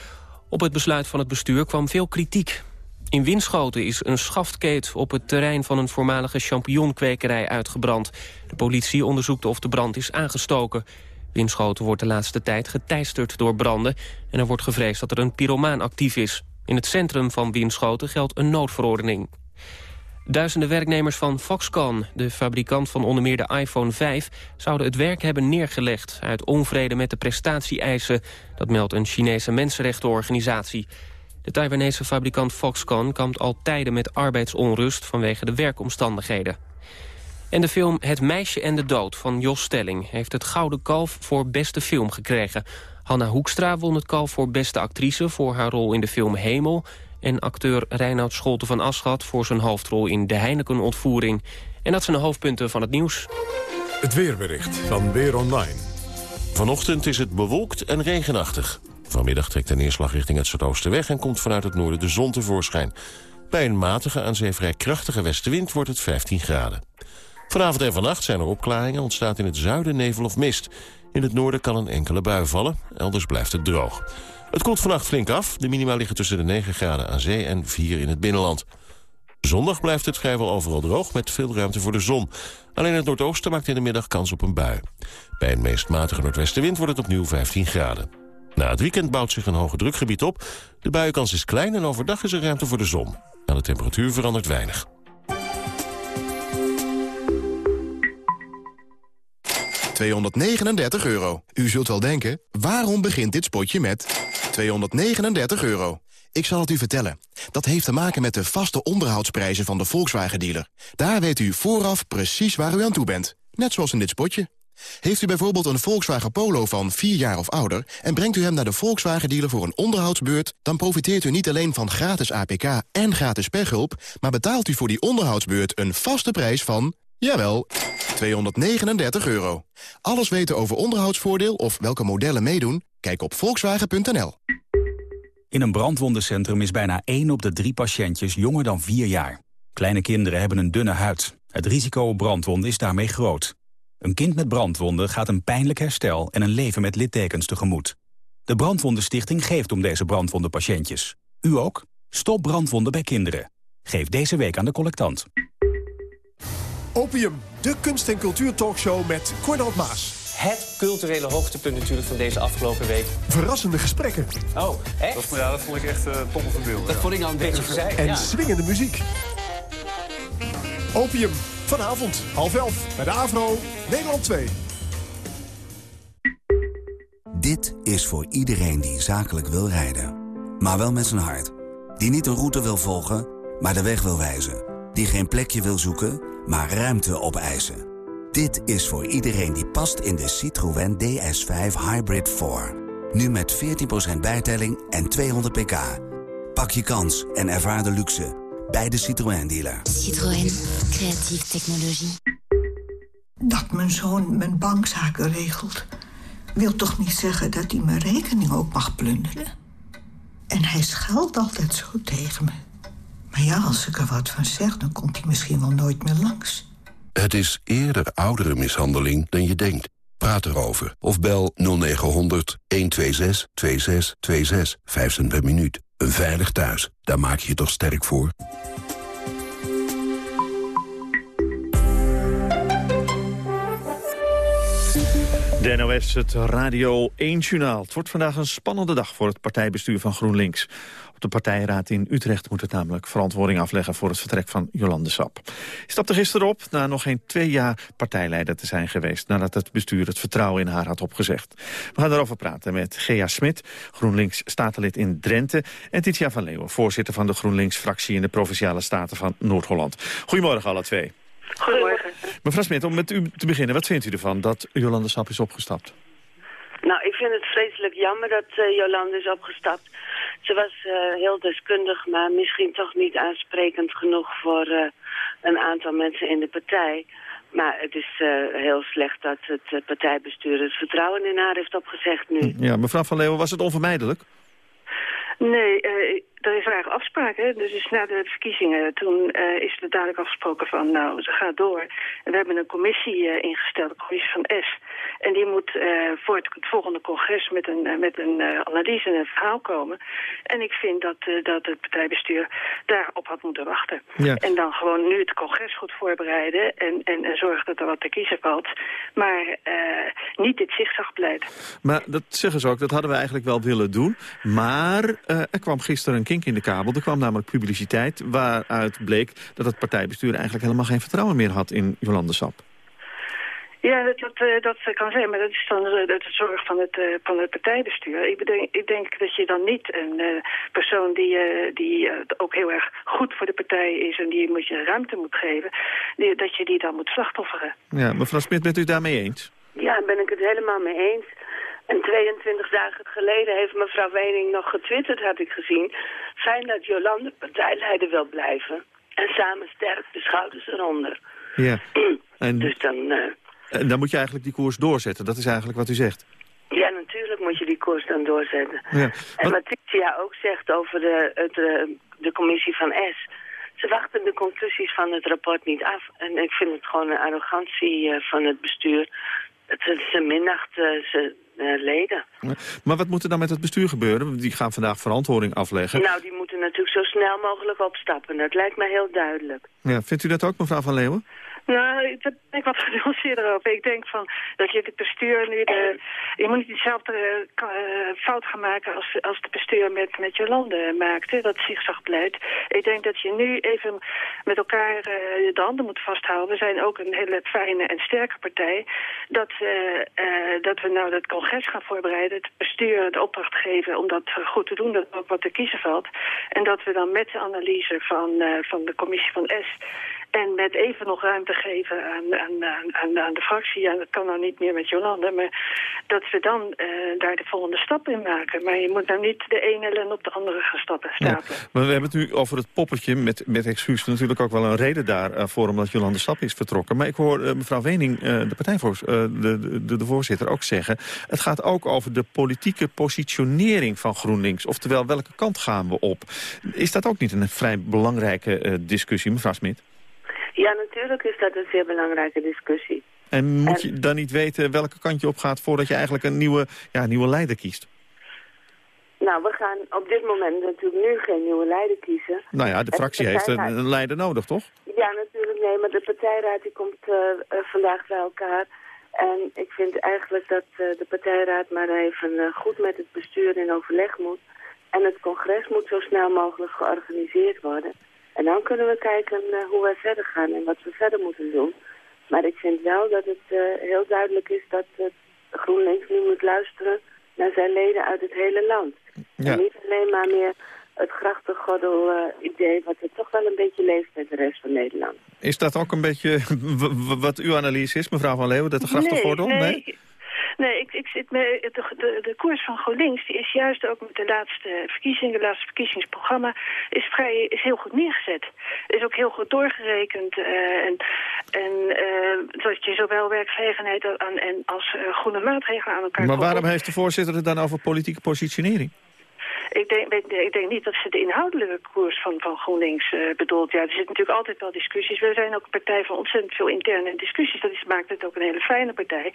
Op het besluit van het bestuur kwam veel kritiek. In Winschoten is een schaftkeet op het terrein van een voormalige champignonkwekerij uitgebrand. De politie onderzoekt of de brand is aangestoken. Winschoten wordt de laatste tijd geteisterd door branden... en er wordt gevreesd dat er een pyromaan actief is. In het centrum van Winschoten geldt een noodverordening. Duizenden werknemers van Foxconn, de fabrikant van onder meer de iPhone 5... zouden het werk hebben neergelegd uit onvrede met de prestatie-eisen. Dat meldt een Chinese mensenrechtenorganisatie. De Taiwanese fabrikant Foxconn kampt al tijden met arbeidsonrust vanwege de werkomstandigheden. En de film Het meisje en de dood van Jos Stelling... heeft het Gouden Kalf voor beste film gekregen. Hanna Hoekstra won het kalf voor beste actrice... voor haar rol in de film Hemel... en acteur Reinoud Scholte van Aschat... voor zijn hoofdrol in De Heineken-ontvoering. En dat zijn de hoofdpunten van het nieuws. Het weerbericht van Weer Online. Vanochtend is het bewolkt en regenachtig. Vanmiddag trekt de neerslag richting het zuidoosten weg... en komt vanuit het noorden de zon tevoorschijn. Bij een matige aan zee vrij krachtige westenwind wordt het 15 graden. Vanavond en vannacht zijn er opklaringen, ontstaat in het zuiden nevel of mist. In het noorden kan een enkele bui vallen, elders blijft het droog. Het koelt vannacht flink af, de minima liggen tussen de 9 graden aan zee en 4 in het binnenland. Zondag blijft het vrijwel overal droog met veel ruimte voor de zon. Alleen het noordoosten maakt in de middag kans op een bui. Bij een meest matige noordwestenwind wordt het opnieuw 15 graden. Na het weekend bouwt zich een hoge drukgebied op. De buienkans is klein en overdag is er ruimte voor de zon. Aan de temperatuur verandert weinig. 239 euro. U zult wel denken, waarom begint dit spotje met 239 euro? Ik zal het u vertellen. Dat heeft te maken met de vaste onderhoudsprijzen van de Volkswagen-dealer. Daar weet u vooraf precies waar u aan toe bent. Net zoals in dit spotje. Heeft u bijvoorbeeld een Volkswagen Polo van 4 jaar of ouder... en brengt u hem naar de Volkswagen-dealer voor een onderhoudsbeurt... dan profiteert u niet alleen van gratis APK en gratis pechhulp... maar betaalt u voor die onderhoudsbeurt een vaste prijs van... jawel, 239 euro. Alles weten over onderhoudsvoordeel of welke modellen meedoen? Kijk op volkswagen.nl. In een brandwondencentrum is bijna 1 op de 3 patiëntjes jonger dan 4 jaar. Kleine kinderen hebben een dunne huid. Het risico op brandwonden is daarmee groot. Een kind met brandwonden gaat een pijnlijk herstel en een leven met littekens tegemoet. De Brandwondenstichting geeft om deze brandwondenpatiëntjes. U ook? Stop brandwonden bij kinderen. Geef deze week aan de collectant. Opium, de kunst- en cultuurtalkshow met Cornald Maas. Het culturele hoogtepunt natuurlijk van deze afgelopen week. Verrassende gesprekken. Oh, echt? Dat, ja, dat vond ik echt uh, top van beeld. Dat vond ik nou een beetje verzeild. En ja. swingende muziek. Opium, vanavond, half elf, bij de AVRO, Nederland 2. Dit is voor iedereen die zakelijk wil rijden. Maar wel met zijn hart. Die niet een route wil volgen, maar de weg wil wijzen. Die geen plekje wil zoeken, maar ruimte opeisen. Dit is voor iedereen die past in de Citroën DS5 Hybrid 4. Nu met 14% bijtelling en 200 pk. Pak je kans en ervaar de luxe bij de Citroën dealer. Citroën, creatieve technologie. Dat mijn zoon mijn bankzaken regelt... wil toch niet zeggen dat hij mijn rekening ook mag plunderen? En hij scheldt altijd zo tegen me. Maar ja, als ik er wat van zeg, dan komt hij misschien wel nooit meer langs. Het is eerder oudere mishandeling dan je denkt. Praat erover of bel 0900 126 2626 5 cent per minuut. Een veilig thuis, daar maak je je toch sterk voor? De NOS, het Radio 1-journaal. Het wordt vandaag een spannende dag voor het partijbestuur van GroenLinks. Op de partijraad in Utrecht moet het namelijk verantwoording afleggen... voor het vertrek van Jolande Sap. Hij stapte gisteren op na nog geen twee jaar partijleider te zijn geweest... nadat het bestuur het vertrouwen in haar had opgezegd. We gaan erover praten met Gea Smit, GroenLinks statenlid in Drenthe... en Titia van Leeuwen, voorzitter van de GroenLinks-fractie... in de Provinciale Staten van Noord-Holland. Goedemorgen alle twee. Goedemorgen. Mevrouw Smit, om met u te beginnen, wat vindt u ervan dat Jolande Sap is opgestapt? Nou, ik vind het vreselijk jammer dat uh, Jolande is opgestapt. Ze was uh, heel deskundig, maar misschien toch niet aansprekend genoeg voor uh, een aantal mensen in de partij. Maar het is heel slecht dat het partijbestuur het vertrouwen in haar heeft opgezegd nu. Ja, mevrouw Van Leeuwen, was het onvermijdelijk? Nee, er is eigenlijk afspraak. Hè? Dus na de verkiezingen, toen uh, is er duidelijk afgesproken van, nou, ze gaat door. En we hebben een commissie uh, ingesteld, de commissie van S. En die moet uh, voor het, het, volgende congres met een, met een analyse en een verhaal komen. En ik vind dat, dat het partijbestuur daarop had moeten wachten. Ja. En dan gewoon nu het congres goed voorbereiden en, en, en zorgen dat er wat te kiezen valt. Maar niet dit zigzagbeleid. Maar dat zeggen ze ook, dat hadden we eigenlijk wel willen doen. Maar er kwam gisteren een kink in de kabel. Er kwam namelijk publiciteit waaruit bleek dat het partijbestuur eigenlijk helemaal geen vertrouwen meer had in Jolande Sap. Ja, dat, dat, eh, dat kan zijn, maar dat is dan de, de zorg van het, uh, van het partijbestuur. Ik, bedenk, ik denk dat je dan niet een uh, persoon die, die ook heel erg goed voor de partij is... en die moet je ruimte moet geven, die, dat je die dan moet slachtofferen. Ja, mevrouw Smit, bent u daarmee eens? Ja, daar ben ik het helemaal mee eens. En 22 dagen geleden heeft mevrouw Wening nog getwitterd, had ik gezien. Fijn dat Jolande partijleider wil blijven. En samen sterk de schouders eronder. Ja. En... Dus dan... En dan moet je eigenlijk die koers doorzetten. Dat is eigenlijk wat u zegt. Ja, natuurlijk moet je die koers dan doorzetten. Ja. En wat Tricia ook zegt over de, het, de commissie van S... Ze wachten de conclusies van het rapport niet af. En ik vind het gewoon een arrogantie van het bestuur. Het, ze minacht ze leden. Maar wat moet er dan met het bestuur gebeuren? Die gaan vandaag verantwoording afleggen. Nou, die moeten natuurlijk zo snel mogelijk opstappen. Dat lijkt mij heel duidelijk. Ja, vindt u dat ook, mevrouw Van Leeuwen? Nou, daar ben ik wat genuanceerder over. Ik denk van dat je het bestuur nu. Je moet niet dezelfde uh, fout gaan maken als, als het bestuur met, met Jolande maakte. Dat zigzagbeleid. Ik denk dat je nu even met elkaar uh, de handen moet vasthouden. We zijn ook een hele fijne en sterke partij. Dat, dat we nou dat congres gaan voorbereiden. Het bestuur de opdracht geven om dat goed te doen. Dat ook wat te kiezen valt. En dat we dan met de analyse van, van de commissie van S en met even nog ruimte geven aan, aan, aan, aan de fractie. En dat kan nou niet meer met Jolande. Maar dat we dan uh, daar de volgende stap in maken. Maar je moet nou niet de ene ellende op de andere gaan stappen. Ja, maar we hebben het nu over het poppetje met, met excuus. Natuurlijk ook wel een reden daarvoor omdat Jolande Stap is vertrokken. Maar ik hoor uh, mevrouw Wening, uh, de partijvoorzitter, de, de, de voorzitter, ook zeggen... het gaat ook over de politieke positionering van GroenLinks. Oftewel, welke kant gaan we op? Is dat ook niet een vrij belangrijke discussie, mevrouw Smit? Ja, natuurlijk is dat een zeer belangrijke discussie. En moet je dan niet weten welke kant je op gaat voordat je eigenlijk een nieuwe, ja, nieuwe leider kiest? Nou, we gaan op dit moment natuurlijk nu geen nieuwe leider kiezen. Nou ja, de fractie heeft een, leider nodig, toch? Ja, natuurlijk. Nee, maar de partijraad die komt uh, vandaag bij elkaar. En ik vind eigenlijk dat uh, de partijraad maar even goed met het bestuur in overleg moet. En het congres moet zo snel mogelijk georganiseerd worden. En dan kunnen we kijken uh, hoe wij verder gaan en wat we verder moeten doen. Maar ik vind wel dat het uh, heel duidelijk is dat uh, GroenLinks nu moet luisteren naar zijn leden uit het hele land. Ja. En niet alleen maar meer het grachtengordel-idee wat er toch wel een beetje leeft met de rest van Nederland. Is dat ook een beetje wat uw analyse is, mevrouw Van Leeuwen, dat de grachtengordel? Nee, nee. Nee, ik, ik zit me, de, de, de koers van GroenLinks die is juist ook met de laatste verkiezingen, het laatste verkiezingsprogramma, is, vrij, is heel goed neergezet. Is ook heel goed doorgerekend. Uh, en en uh, dat je zowel werkgelegenheid aan, en als uh, groene maatregelen aan elkaar Maar waarom heeft de voorzitter het dan over politieke positionering? Ik denk, ik denk niet dat ze de inhoudelijke koers van, van GroenLinks uh, bedoelt. Ja, er zitten natuurlijk altijd wel discussies. We zijn ook een partij van ontzettend veel interne discussies. Dat is, maakt het ook een hele fijne partij.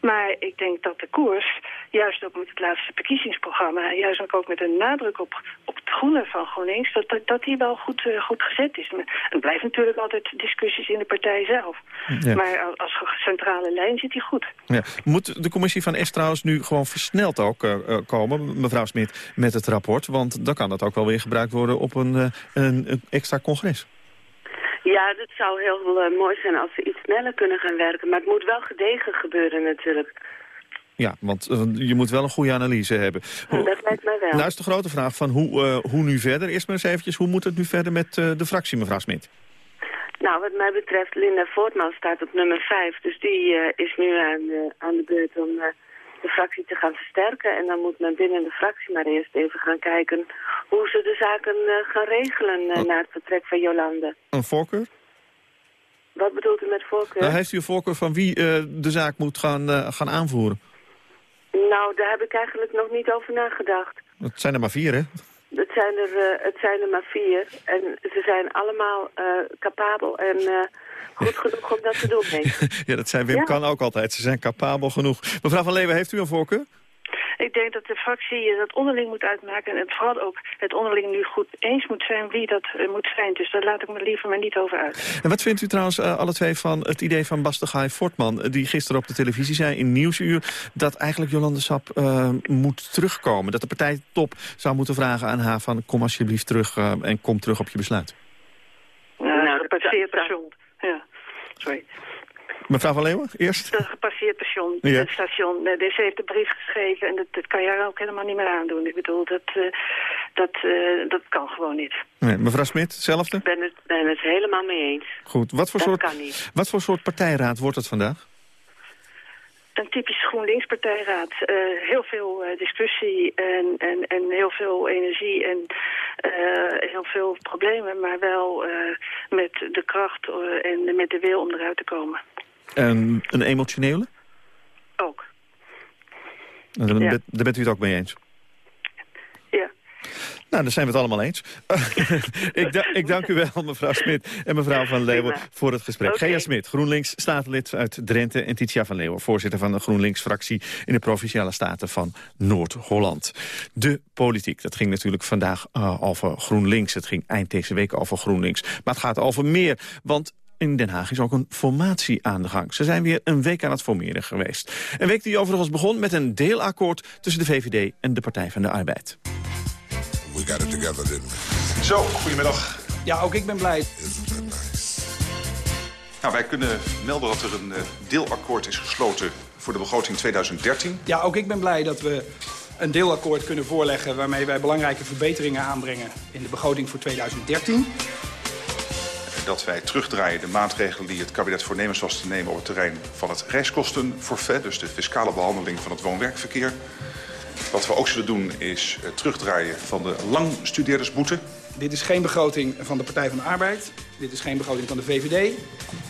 Maar ik denk dat de koers, juist ook met het laatste verkiezingsprogramma... juist ook met een nadruk op, op het groene van GroenLinks... dat, dat, dat die wel goed, uh, goed gezet is. Maar er blijven natuurlijk altijd discussies in de partij zelf. Ja. Maar als centrale lijn zit die goed. Ja. Moet de commissie van S trouwens nu gewoon versneld ook uh, komen, mevrouw Smit, met het rapport? Want dan kan dat ook wel weer gebruikt worden op een, uh, een, een, extra congres. Ja, dat zou heel uh, mooi zijn als ze iets sneller kunnen gaan werken. Maar het moet wel gedegen gebeuren natuurlijk. Ja, want uh, je moet wel een goede analyse hebben. dat lijkt mij wel. Nou is de grote vraag van hoe, hoe nu verder. Eerst maar eens eventjes, hoe moet het nu verder met de fractie, mevrouw Smit? Nou, wat mij betreft, Linda Voortman staat op nummer 5. Dus die is nu aan de, aan de beurt om de fractie te gaan versterken. En dan moet men binnen de fractie maar eerst even gaan kijken hoe ze de zaken uh, gaan regelen oh. na het vertrek van Jolande. Een voorkeur? Wat bedoelt u met voorkeur? Nou, heeft u een voorkeur van wie uh, de zaak moet gaan, gaan aanvoeren? Nou, daar heb ik eigenlijk nog niet over nagedacht. Het zijn er maar vier, hè? Het zijn er, het zijn er maar vier. En ze zijn allemaal capabel en goed genoeg om dat te doen, ja, dat zijn Wim ja. kan ook altijd. Ze zijn capabel genoeg. Mevrouw Van Leeuwen, heeft u een voorkeur? Ik denk dat de fractie dat onderling moet uitmaken... en vooral ook het onderling nu goed eens moet zijn wie dat uh, moet zijn. Dus daar laat ik me liever maar niet over uit. En wat vindt u trouwens uh, alle twee van het idee van Bas de Gaai Fortman... die gisteren op de televisie zei in Nieuwsuur... dat eigenlijk Jolande Sap uh, moet terugkomen. Dat de partijtop zou moeten vragen aan haar van... kom alsjeblieft terug en kom terug op je besluit. Nou, nou dat passeert persoon. Ja, sorry. Mevrouw van Leeuwen, eerst? De gepasseerd station. Ja. Het station. Eh, Dus ze heeft de brief geschreven en dat, dat kan haar ook helemaal niet meer aandoen. Ik bedoel, dat, eh, dat, eh, dat kan gewoon niet. Nee, mevrouw Smit, hetzelfde? Ik ben het, ben het helemaal mee eens. Goed. Wat voor, Dat soort, wat voor soort partijraad wordt het vandaag? Een typisch GroenLinks-partijraad. Eh, heel veel eh, discussie en, en, en heel veel energie en eh, heel veel problemen. Maar wel met de kracht en met de wil om eruit te komen. Een, een emotionele? Ook. Nou, Daar, Ja. bent- daar bent u het ook mee eens? Nou, daar zijn we het allemaal eens. ik, da- ik dank u wel, mevrouw Smit en mevrouw Van Leeuwen, voor het gesprek. Gea Smit, GroenLinks, statenlid uit Drenthe... en Titia van Leeuwen, voorzitter van de GroenLinks-fractie... in de Provinciale Staten van Noord-Holland. De politiek, dat ging natuurlijk vandaag eh, over GroenLinks. Het ging eind deze week over GroenLinks. Maar het gaat over meer, want... In Den Haag is ook een formatie aan de gang. Ze zijn weer een week aan het formeren geweest. Een week die overigens begon met een deelakkoord... tussen de VVD en de Partij van de Arbeid. We got it together, didn't we? Zo, goedemiddag. Ja, ook ik ben blij. Nou, wij kunnen melden dat er een eh, deelakkoord is gesloten voor de begroting 2013. Ja, ook ik ben blij dat we een deelakkoord kunnen voorleggen... waarmee wij belangrijke verbeteringen aanbrengen in de begroting voor 2013. Dat wij terugdraaien de maatregelen die het kabinet voornemens was te nemen op het terrein van het reiskostenforfait, dus de fiscale behandeling van het woon-werkverkeer. Wat we ook zullen doen is eh, terugdraaien van de langstudeerdersboete. Dit is geen begroting van de Partij van de Arbeid. Dit is geen begroting van de VVD.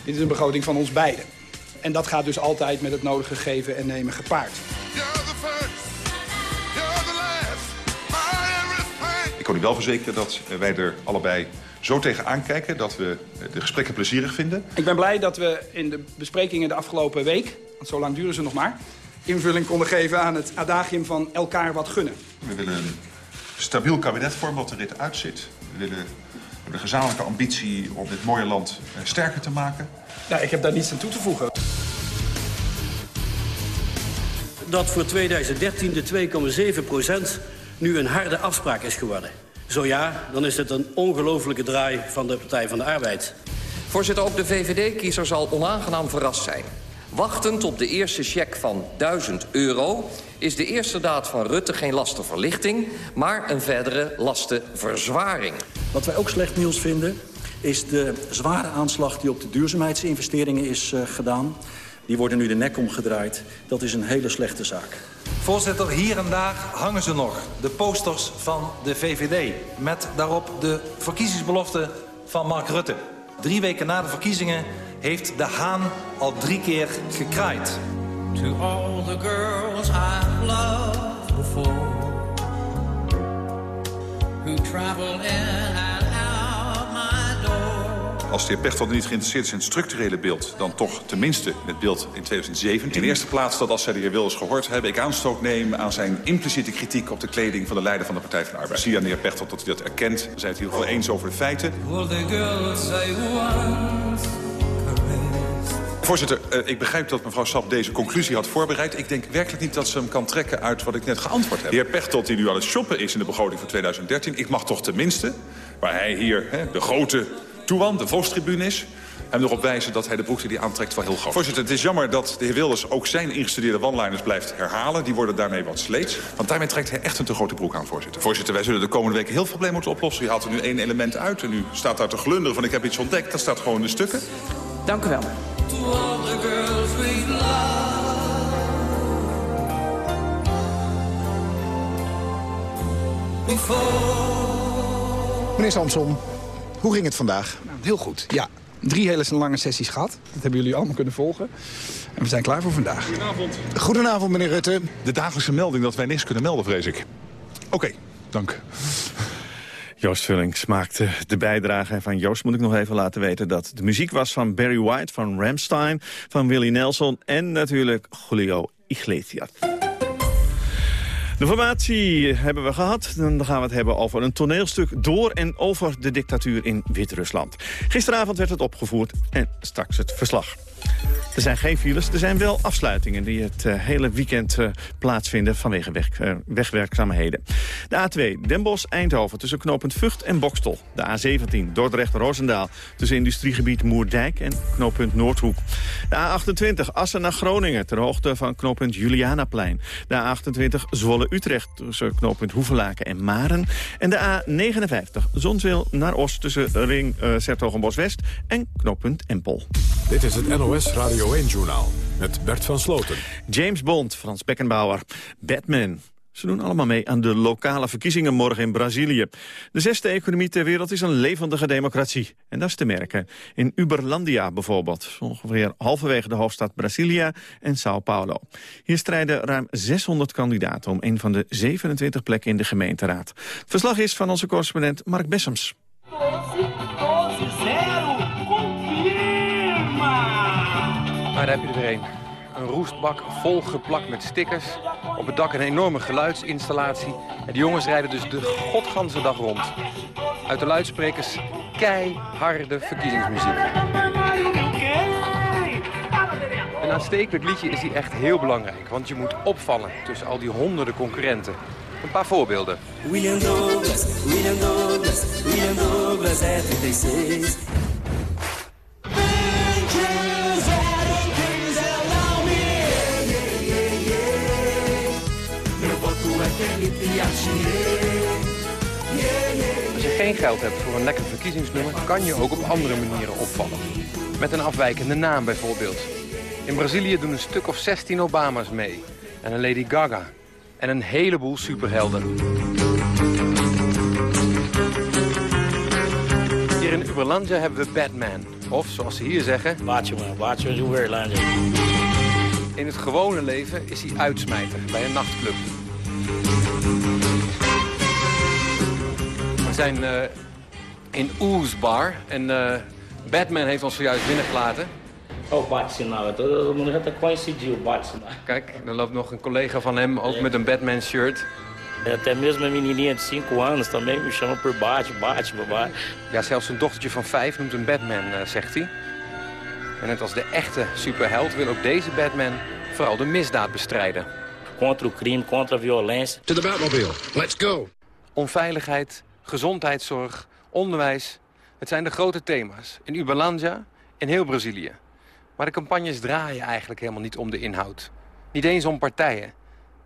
Dit is een begroting van ons beiden. En dat gaat dus altijd met het nodige geven en nemen gepaard. Ik kan u wel verzekeren dat eh, wij er allebei zo tegen aankijken dat we eh, de gesprekken plezierig vinden. Ik ben blij dat we in de besprekingen de afgelopen week... want zo lang duren ze nog maar... invulling konden geven aan het adagium van elkaar wat gunnen. We willen een stabiel kabinet vormen wat de rit uitzit. We willen de gezamenlijke ambitie om dit mooie land eh, sterker te maken. Nou, ik heb daar niets aan toe te voegen. dat voor 2013 de 2,7 procent nu een harde afspraak is geworden. Zo ja, dan is het een ongelofelijke draai van de Partij van de Arbeid. Voorzitter, ook de VVD-kiezer zal onaangenaam verrast zijn. Wachtend op de eerste cheque van 1000 euro... is de eerste daad van Rutte geen lastenverlichting... maar een verdere lastenverzwaring. Wat wij ook slecht nieuws vinden is de zware aanslag die op de duurzaamheidsinvesteringen is uh, gedaan. Die worden nu de nek omgedraaid. Dat is een hele slechte zaak. Voorzitter, hier en daar hangen ze nog. De posters van de VVD. Met daarop de verkiezingsbelofte van Mark Rutte. Drie weken na de verkiezingen heeft de haan al drie keer gekraaid. To all the girls I've loved before Who travel in and out my door Als de heer Pechtold niet geïnteresseerd is in het structurele beeld... dan toch tenminste het beeld in 2017. In de eerste plaats dat als zij de heer Wilders gehoord hebben... ik aanstoot neem aan zijn impliciete kritiek op de kleding... van de leider van de Partij van de Arbeid. Ik zie aan de heer Pechtold dat hij dat erkent. We zijn het in ieder geval eens over de feiten. Will the girls say once Voorzitter, uh, ik begrijp dat mevrouw Sap deze conclusie had voorbereid. Ik denk werkelijk niet dat ze hem kan trekken uit wat ik net geantwoord heb. De heer Pechtold die nu aan het shoppen is in de begroting van 2013... ik mag toch tenminste, waar hij hier hè, de grote toewan, de volkstribune is... hem erop wijzen dat hij de broek die hij aantrekt wel heel groot Voorzitter, het is jammer dat de heer Wilders ook zijn ingestudeerde one-liners blijft herhalen. Die worden daarmee wat sleets. Want daarmee trekt hij echt een te grote broek aan, voorzitter. Voorzitter, wij zullen de komende weken heel veel problemen moeten oplossen. Je haalt er nu één element uit en nu staat daar te glunderen van ik heb iets ontdekt. Dat staat gewoon in de stukken. Dank u wel. To all the girls we love Before Meneer Samson, hoe ging het vandaag? Nou, heel goed, ja. Drie hele lange sessies gehad. Dat hebben jullie allemaal kunnen volgen. En we zijn klaar voor vandaag. Goedenavond. Goedenavond, meneer Rutte. De dagelijkse melding dat wij niks kunnen melden, vrees ik. Oké, okay, dank. Joost Vullings maakte de bijdrage. Van Joost moet ik nog even laten weten dat de muziek was van Barry White, van Ramstein, van Willie Nelson en natuurlijk Julio Iglesias. De formatie hebben we gehad. Dan gaan we het hebben over een toneelstuk door en over de dictatuur in Wit-Rusland. Gisteravond werd het opgevoerd en straks het verslag. Er zijn geen files, er zijn wel afsluitingen die het eh, hele weekend uh, plaatsvinden vanwege weg, uh, wegwerkzaamheden. De A2 Den Bosch-Eindhoven tussen knooppunt Vught en Bokstel. De A17 Dordrecht-Roosendaal tussen industriegebied Moerdijk en knooppunt Noordhoek. De A28 Assen naar Groningen ter hoogte van knooppunt Julianaplein. De A28 Zwolle-Utrecht tussen knooppunt Hoevelaken en Maren. En de A59 Zonswil naar Oost tussen Ring uh, west en knooppunt Empel. Dit is het NOS Radio 1-journaal met Bert van Sloten. James Bond, Frans Beckenbauer, Batman. Ze doen allemaal mee aan de lokale verkiezingen morgen in Brazilië. De zesde economie ter wereld is een levendige democratie. En dat is te merken. In Uberlandia bijvoorbeeld. Ongeveer halverwege de hoofdstad Brasilia en Sao Paulo. Hier strijden ruim 600 kandidaten om een van de 27 plekken in de gemeenteraad. Verslag is van onze correspondent Mark Bessems. Daar heb je er een. Een roestbak vol geplakt met stickers. Op het dak een enorme geluidsinstallatie. En de jongens rijden dus de godganse dag rond. Uit de luidsprekers keiharde verkiezingsmuziek. Een aanstekelijk liedje is hier echt heel belangrijk. Want je moet opvallen tussen al die honderden concurrenten. Een paar voorbeelden. William William William Als je geen geld hebt voor een lekker verkiezingsnummer... kan je ook op andere manieren opvallen. Met een afwijkende naam bijvoorbeeld. In Brazilië doen een stuk of 16 Obama's mee. En een Lady Gaga. En een heleboel superhelden. Hier in Uberlândia hebben we Batman. Of, zoals ze hier zeggen... Batman, Batman Uberlândia. In het gewone leven is hij uitsmijter bij een nachtclub. We zijn uh, in Oos Bar en uh, Batman heeft ons zojuist binnengelaten. Oh, bate-sinal. Todo mundo já tá coincidiu, bate-sinal. Kijk, er loopt nog een collega van hem, ook met een Batman-shirt. Até mesmo een menininha de 5 anos também me chama por Bate, Bate, Bate. Ja, zelfs een dochtertje van 5 noemt een Batman, uh, zegt hij. En net als de echte superheld wil ook deze Batman vooral de misdaad bestrijden. Contra o crime, contra a violência. To the Batmobile, let's go! Onveiligheid, gezondheidszorg, onderwijs. Het zijn de grote thema's in Uberlândia en heel Brazilië. Maar de campagnes draaien eigenlijk helemaal niet om de inhoud. Niet eens om partijen.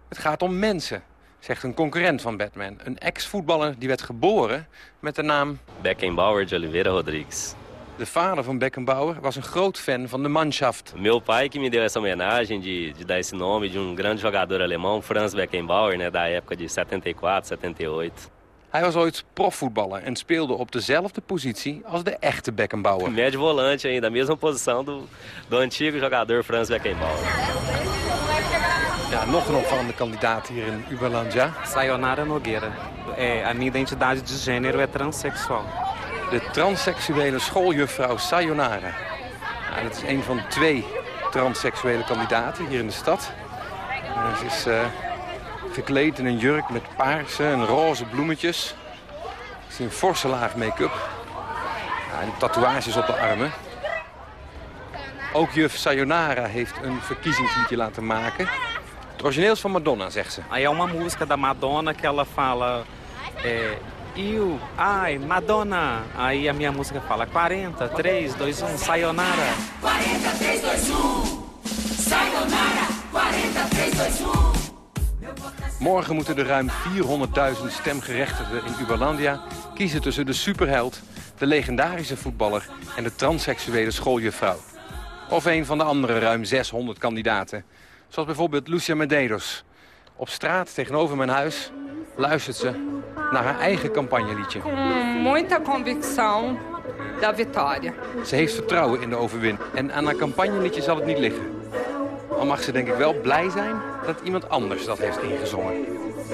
Het gaat om mensen, zegt een concurrent van Batman. Een ex-voetballer die werd geboren met de naam... Beckenbauer de Oliveira Rodrigues. De vader van Beckenbauer was een groot fan van de Mannschaft. Meu pai que me deu essa homenagem de, de dar esse nome de um grande jogador alemão, Franz Beckenbauer, né, da época de 74, 78. Hij was ooit profvoetballer en speelde op dezelfde positie als de echte Beckenbauer. Médio volante ainda, a mesma posição do, do antigo jogador Franz Beckenbauer. Ja, nog een opvallende kandidaat hier in Uberlândia. Sayonara Nogueira. É, a minha identidade de gênero é transexual. De transseksuele schooljuffrouw Sayonara. Nou, dat is een van twee transseksuele kandidaten hier in de stad. En ze is uh, gekleed in een jurk met paarse en roze bloemetjes. Ik zie een forse laag make-up. Ja, en tatoeages op de armen. Ook juf Sayonara heeft een verkiezingsliedje laten maken. Het origineel is van Madonna, zegt ze. Aí é uma música da Madonna que ela fala... É, eu, ai, Madonna. Aí a minha música fala 40, 3, 2, 1, sayonara. 40, 3, 2, 1. Sayonara. 40, 3, 2, 1. Morgen moeten de ruim 400.000 stemgerechtigden in Uberlandia kiezen tussen de superheld, de legendarische voetballer en de transseksuele schooljuffrouw. Of een van de andere ruim 600 kandidaten. Zoals bijvoorbeeld Lucia Medeiros. Op straat tegenover mijn huis luistert ze naar haar eigen campagneliedje. Muita convicção da vitória. Ze heeft vertrouwen in de overwinning. En aan haar campagneliedje zal het niet liggen. Al mag ze denk ik wel blij zijn dat iemand anders dat heeft ingezongen.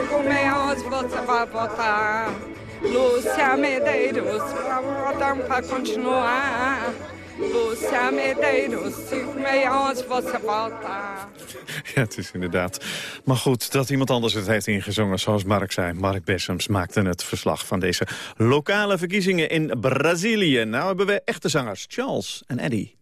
Como é onde você vai votar? Lúcia Medeiros, pra votar pra continuar. Lúcia Medeiros, 561, você volta. Ja, het is inderdaad. Maar goed, dat iemand anders het heeft ingezongen, zoals Mark zei. Mark Bessems maakte het verslag van deze lokale verkiezingen in Brazilië. Nou hebben we echte zangers, Charles en Eddie.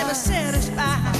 never satisfied.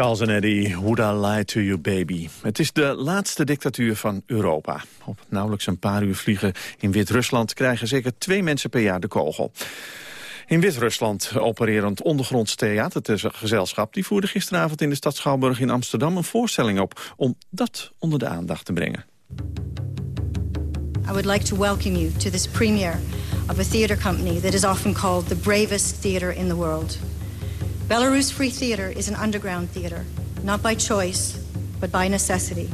Charles en Eddie, Would I Lie to You Baby. Het is de laatste dictatuur van Europa. Op nauwelijks een paar uur vliegen in Wit-Rusland... krijgen zeker twee mensen per jaar de kogel. In Wit-Rusland opererend ondergronds theatergezelschap... die voerde gisteravond in de stad Schouwburg in Amsterdam... een voorstelling op om dat onder de aandacht te brengen. I would like to welcome you to this premiere of a theatre company that is often called the bravest theatre in the world. Belarus Free Theatre is an underground theatre, not by choice, but by necessity.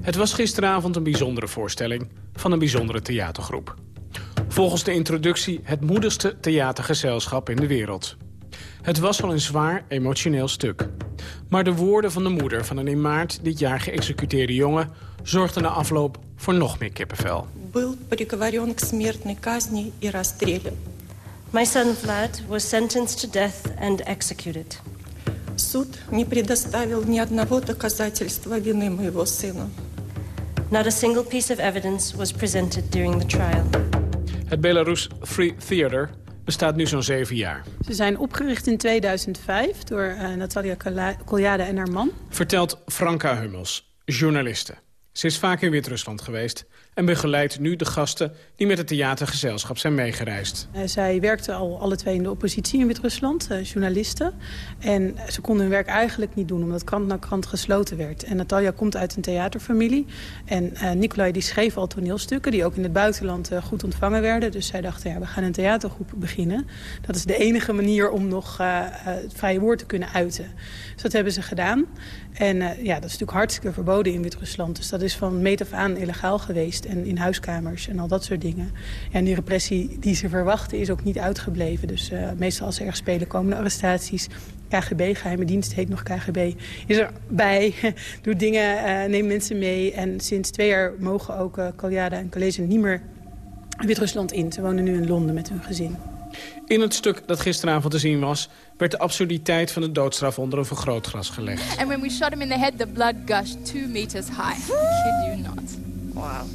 Het was gisteravond een bijzondere voorstelling van een bijzondere theatergroep. Volgens de introductie het moedigste theatergezelschap in de wereld. Het was wel een zwaar emotioneel stuk. Maar de woorden van de moeder van een in maart dit jaar geëxecuteerde jongen... zorgden na afloop voor nog meer kippenvel. был приговорен к смертной казни и расстрелен. My son Vlad was sentenced to death and executed. Суд не предоставил ни одного доказательства вины моего сына. Not a single piece of evidence was presented during the trial. Het Belarus Free Theater bestaat nu zo'n zeven jaar. Ze zijn opgericht in 2005 door eh, Natalia Kola- Koljada en haar man. Vertelt Franka Hummels, journaliste. Ze is vaak in Wit-Rusland geweest en begeleidt nu de gasten die met het theatergezelschap zijn meegereisd. Eh, zij werkten al alle twee in de oppositie in Wit-Rusland, eh, journalisten. En ze konden hun werk eigenlijk niet doen, omdat krant na krant gesloten werd. En Natalia komt uit een theaterfamilie. En eh Nicolai die schreef al toneelstukken die ook in het buitenland goed ontvangen werden. Dus zij dachten, ja, we gaan een theatergroep beginnen. Dat is de enige manier om nog het vrije woord te kunnen uiten. Dus dat hebben ze gedaan. En eh, ja, dat is natuurlijk hartstikke verboden in Wit-Rusland. Dus dat is van meet af aan illegaal geweest. En in huiskamers en al dat soort dingen. En die repressie die ze verwachten is ook niet uitgebleven. Dus eh, meestal als ze ergens spelen komen de arrestaties. KGB, geheime dienst heet nog KGB, is erbij. Doet dingen, eh neemt mensen mee. En sinds twee jaar mogen ook Kaljada en College niet meer Wit-Rusland in. Ze wonen nu in Londen met hun gezin. In het stuk dat gisteravond te zien was... werd de absurditeit van de doodstraf onder een vergrootglas gelegd. And when we shot him in the head, the blood gushed two meters high. Kid you not. Wow.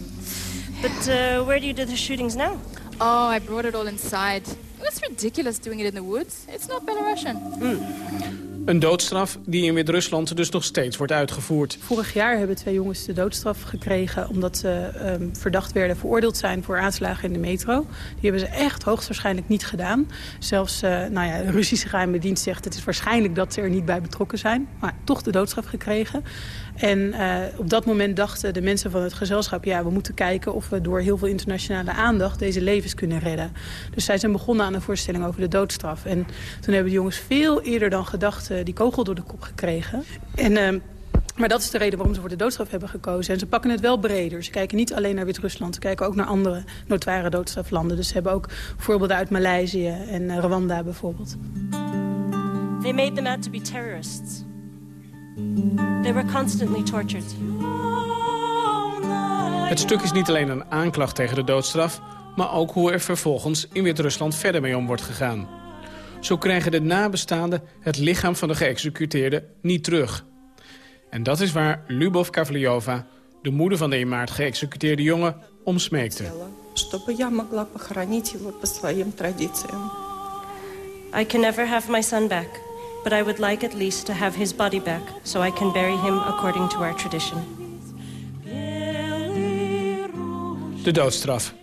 But uh, where do you do the shootings now? Oh, I brought it all inside. It was ridiculous doing it in the woods. It's not Belarusian. Een doodstraf die in Wit-Rusland dus nog steeds wordt uitgevoerd. Vorig jaar hebben twee jongens de doodstraf gekregen... omdat ze ehm, verdacht werden, veroordeeld zijn voor aanslagen in de metro. Die hebben ze echt hoogstwaarschijnlijk niet gedaan. Zelfs eh, nou ja, de Russische geheime dienst zegt... het is waarschijnlijk dat ze er niet bij betrokken zijn. Maar toch de doodstraf gekregen. En eh, op dat moment dachten de mensen van het gezelschap... ja, we moeten kijken of we door heel veel internationale aandacht... deze levens kunnen redden. Dus zij zijn begonnen aan een voorstelling over de doodstraf. En toen hebben de jongens veel eerder dan gedacht... eh, die kogel door de kop gekregen. En... ehm, maar dat is de reden waarom ze voor de doodstraf hebben gekozen. En ze pakken het wel breder. Ze kijken niet alleen naar Wit-Rusland. Ze kijken ook naar andere notoire doodstraflanden. Dus ze hebben ook voorbeelden uit Maleisië en eh, Rwanda bijvoorbeeld. They made out to be terrorists. They constantly tortured. Het stuk is niet alleen een aanklacht tegen de doodstraf... maar ook hoe er vervolgens in Wit-Rusland verder mee om wordt gegaan. Zo krijgen de nabestaanden het lichaam van de geëxecuteerde niet terug. En dat is waar Lubov Kavliova, de moeder van de in maart geëxecuteerde jongen, om smeekte. I can never have my son but I would like at least to have his body back so I can bury him according to our tradition. De doodstraf.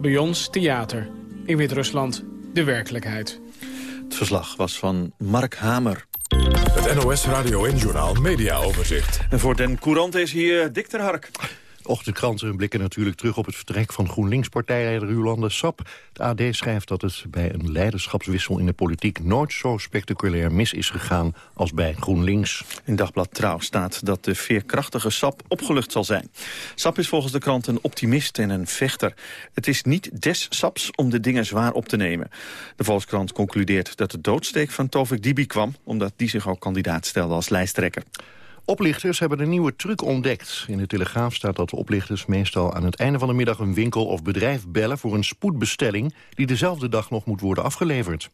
Bij ons theater. In Wit-Rusland de werkelijkheid. Het verslag was van Mark Hamer. Het NOS Radio en Journaal Media Overzicht. En voor Den Courant is hier Dick ter Hark. Ochtendkranten blikken natuurlijk terug op het vertrek van GroenLinks-partijleider Jolande Sap. Het AD schrijft dat het bij een leiderschapswissel in de politiek nooit zo spectaculair mis is gegaan als bij GroenLinks. In Dagblad Trouw staat dat de veerkrachtige Sap opgelucht zal zijn. Sap is volgens de krant een optimist en een vechter. Het is niet des Saps om de dingen zwaar op te nemen. De Volkskrant concludeert dat de doodsteek van Tovik Dibi kwam... omdat die zich ook kandidaat stelde als lijsttrekker. Oplichters hebben een nieuwe truc ontdekt. In de Telegraaf staat dat oplichters meestal aan het einde van de middag een winkel of bedrijf bellen voor een spoedbestelling die dezelfde dag nog moet worden afgeleverd.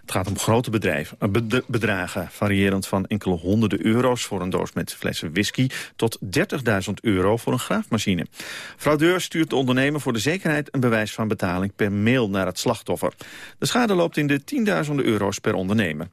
Het gaat om grote bedrijven, eh, bed- bedragen, variërend van enkele honderden euro's voor een doos met flessen whisky tot 30.000 euro voor een graafmachine. Fraudeur stuurt de ondernemer voor de zekerheid een bewijs van betaling per mail naar het slachtoffer. De schade loopt in de tienduizenden euro's per ondernemer.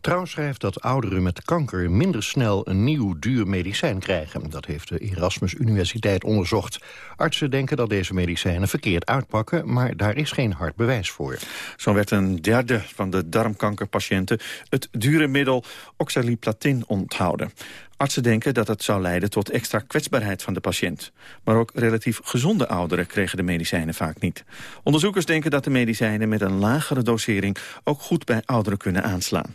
Trouw schrijft dat ouderen met kanker minder snel een nieuw duur medicijn krijgen. Dat heeft de Erasmus Universiteit onderzocht. Artsen denken dat deze medicijnen verkeerd uitpakken, maar daar is geen hard bewijs voor. Zo werd een derde van de darmkankerpatiënten het dure middel oxaliplatin onthouden. Artsen denken dat het zou leiden tot extra kwetsbaarheid van de patiënt. Maar ook relatief gezonde ouderen kregen de medicijnen vaak niet. Onderzoekers denken dat de medicijnen met een lagere dosering ook goed bij ouderen kunnen aanslaan.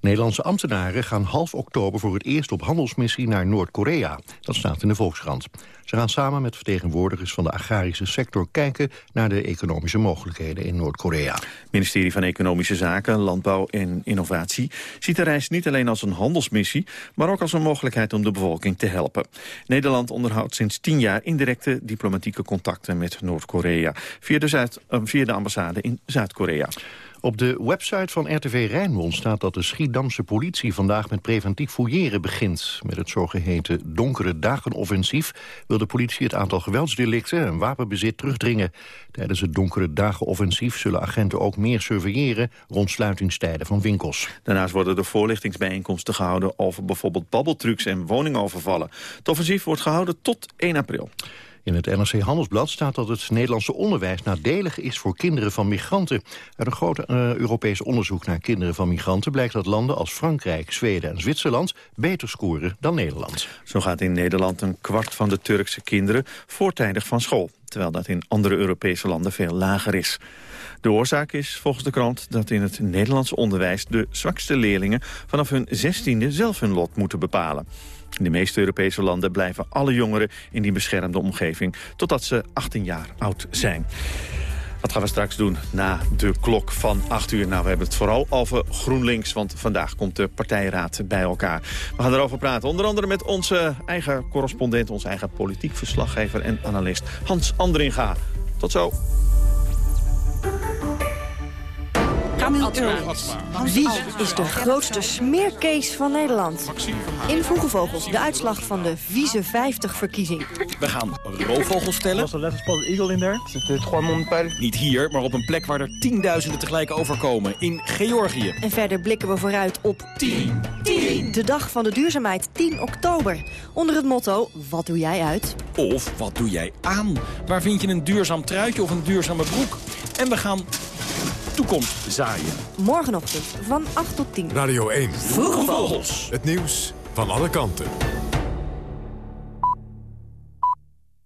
Nederlandse ambtenaren gaan half oktober voor het eerst op handelsmissie naar Noord-Korea. Dat staat in de Volkskrant. Ze gaan samen met vertegenwoordigers van de agrarische sector kijken naar de economische mogelijkheden in Noord-Korea. Ministerie van Economische Zaken, Landbouw en Innovatie ziet de reis niet alleen als een handelsmissie, maar ook als een mogelijkheid om de bevolking te helpen. Nederland onderhoudt sinds tien jaar indirecte diplomatieke contacten met Noord-Korea via, eh, via de ambassade in Zuid-Korea. Op de website van RTV Rijnmond staat dat de Schiedamse politie vandaag met preventief fouilleren begint. Met het zogeheten donkere dagenoffensief wil de politie het aantal geweldsdelicten en wapenbezit terugdringen. Tijdens het donkere dagenoffensief zullen agenten ook meer surveilleren rond sluitingstijden van winkels. Daarnaast worden er voorlichtingsbijeenkomsten gehouden over bijvoorbeeld babbeltrucs en woningovervallen. Het offensief wordt gehouden tot 1 april. In het NRC Handelsblad staat dat het Nederlandse onderwijs nadelig is voor kinderen van migranten. Uit een groot uh, Europees onderzoek naar kinderen van migranten blijkt dat landen als Frankrijk, Zweden en Zwitserland beter scoren dan Nederland. Zo gaat in Nederland een kwart van de Turkse kinderen voortijdig van school, terwijl dat in andere Europese landen veel lager is. De oorzaak is volgens de krant dat in het Nederlandse onderwijs de zwakste leerlingen vanaf hun zestiende zelf hun lot moeten bepalen. In de meeste Europese landen blijven alle jongeren in die beschermde omgeving... totdat ze 18 jaar oud zijn. Wat gaan we straks doen na de klok van 8 uur? Nou, we hebben het vooral over GroenLinks, want vandaag komt de partijraad bij elkaar. We gaan erover praten, onder andere met onze eigen correspondent... onze eigen politiek verslaggever en analist Hans Andringa. Tot zo. Wie is de grootste smeerkees van Nederland? In Vroege Vogels, de uitslag van de Vieze 50-verkiezing. We gaan roofvogels stellen. Was er let's spot eagle in there? Zit trois mondes Niet hier, maar op een plek waar er tienduizenden tegelijk overkomen. In Georgië. En verder blikken we vooruit op 10. 10. De dag van de duurzaamheid, 10 oktober. Onder het motto, wat doe jij uit? Of wat doe jij aan? Waar vind je een duurzaam truitje of een duurzame broek? En we gaan toekomst zaaien. Morgenochtend van 8 tot 10. Radio 1. Vroege Vogels. Het nieuws van alle kanten.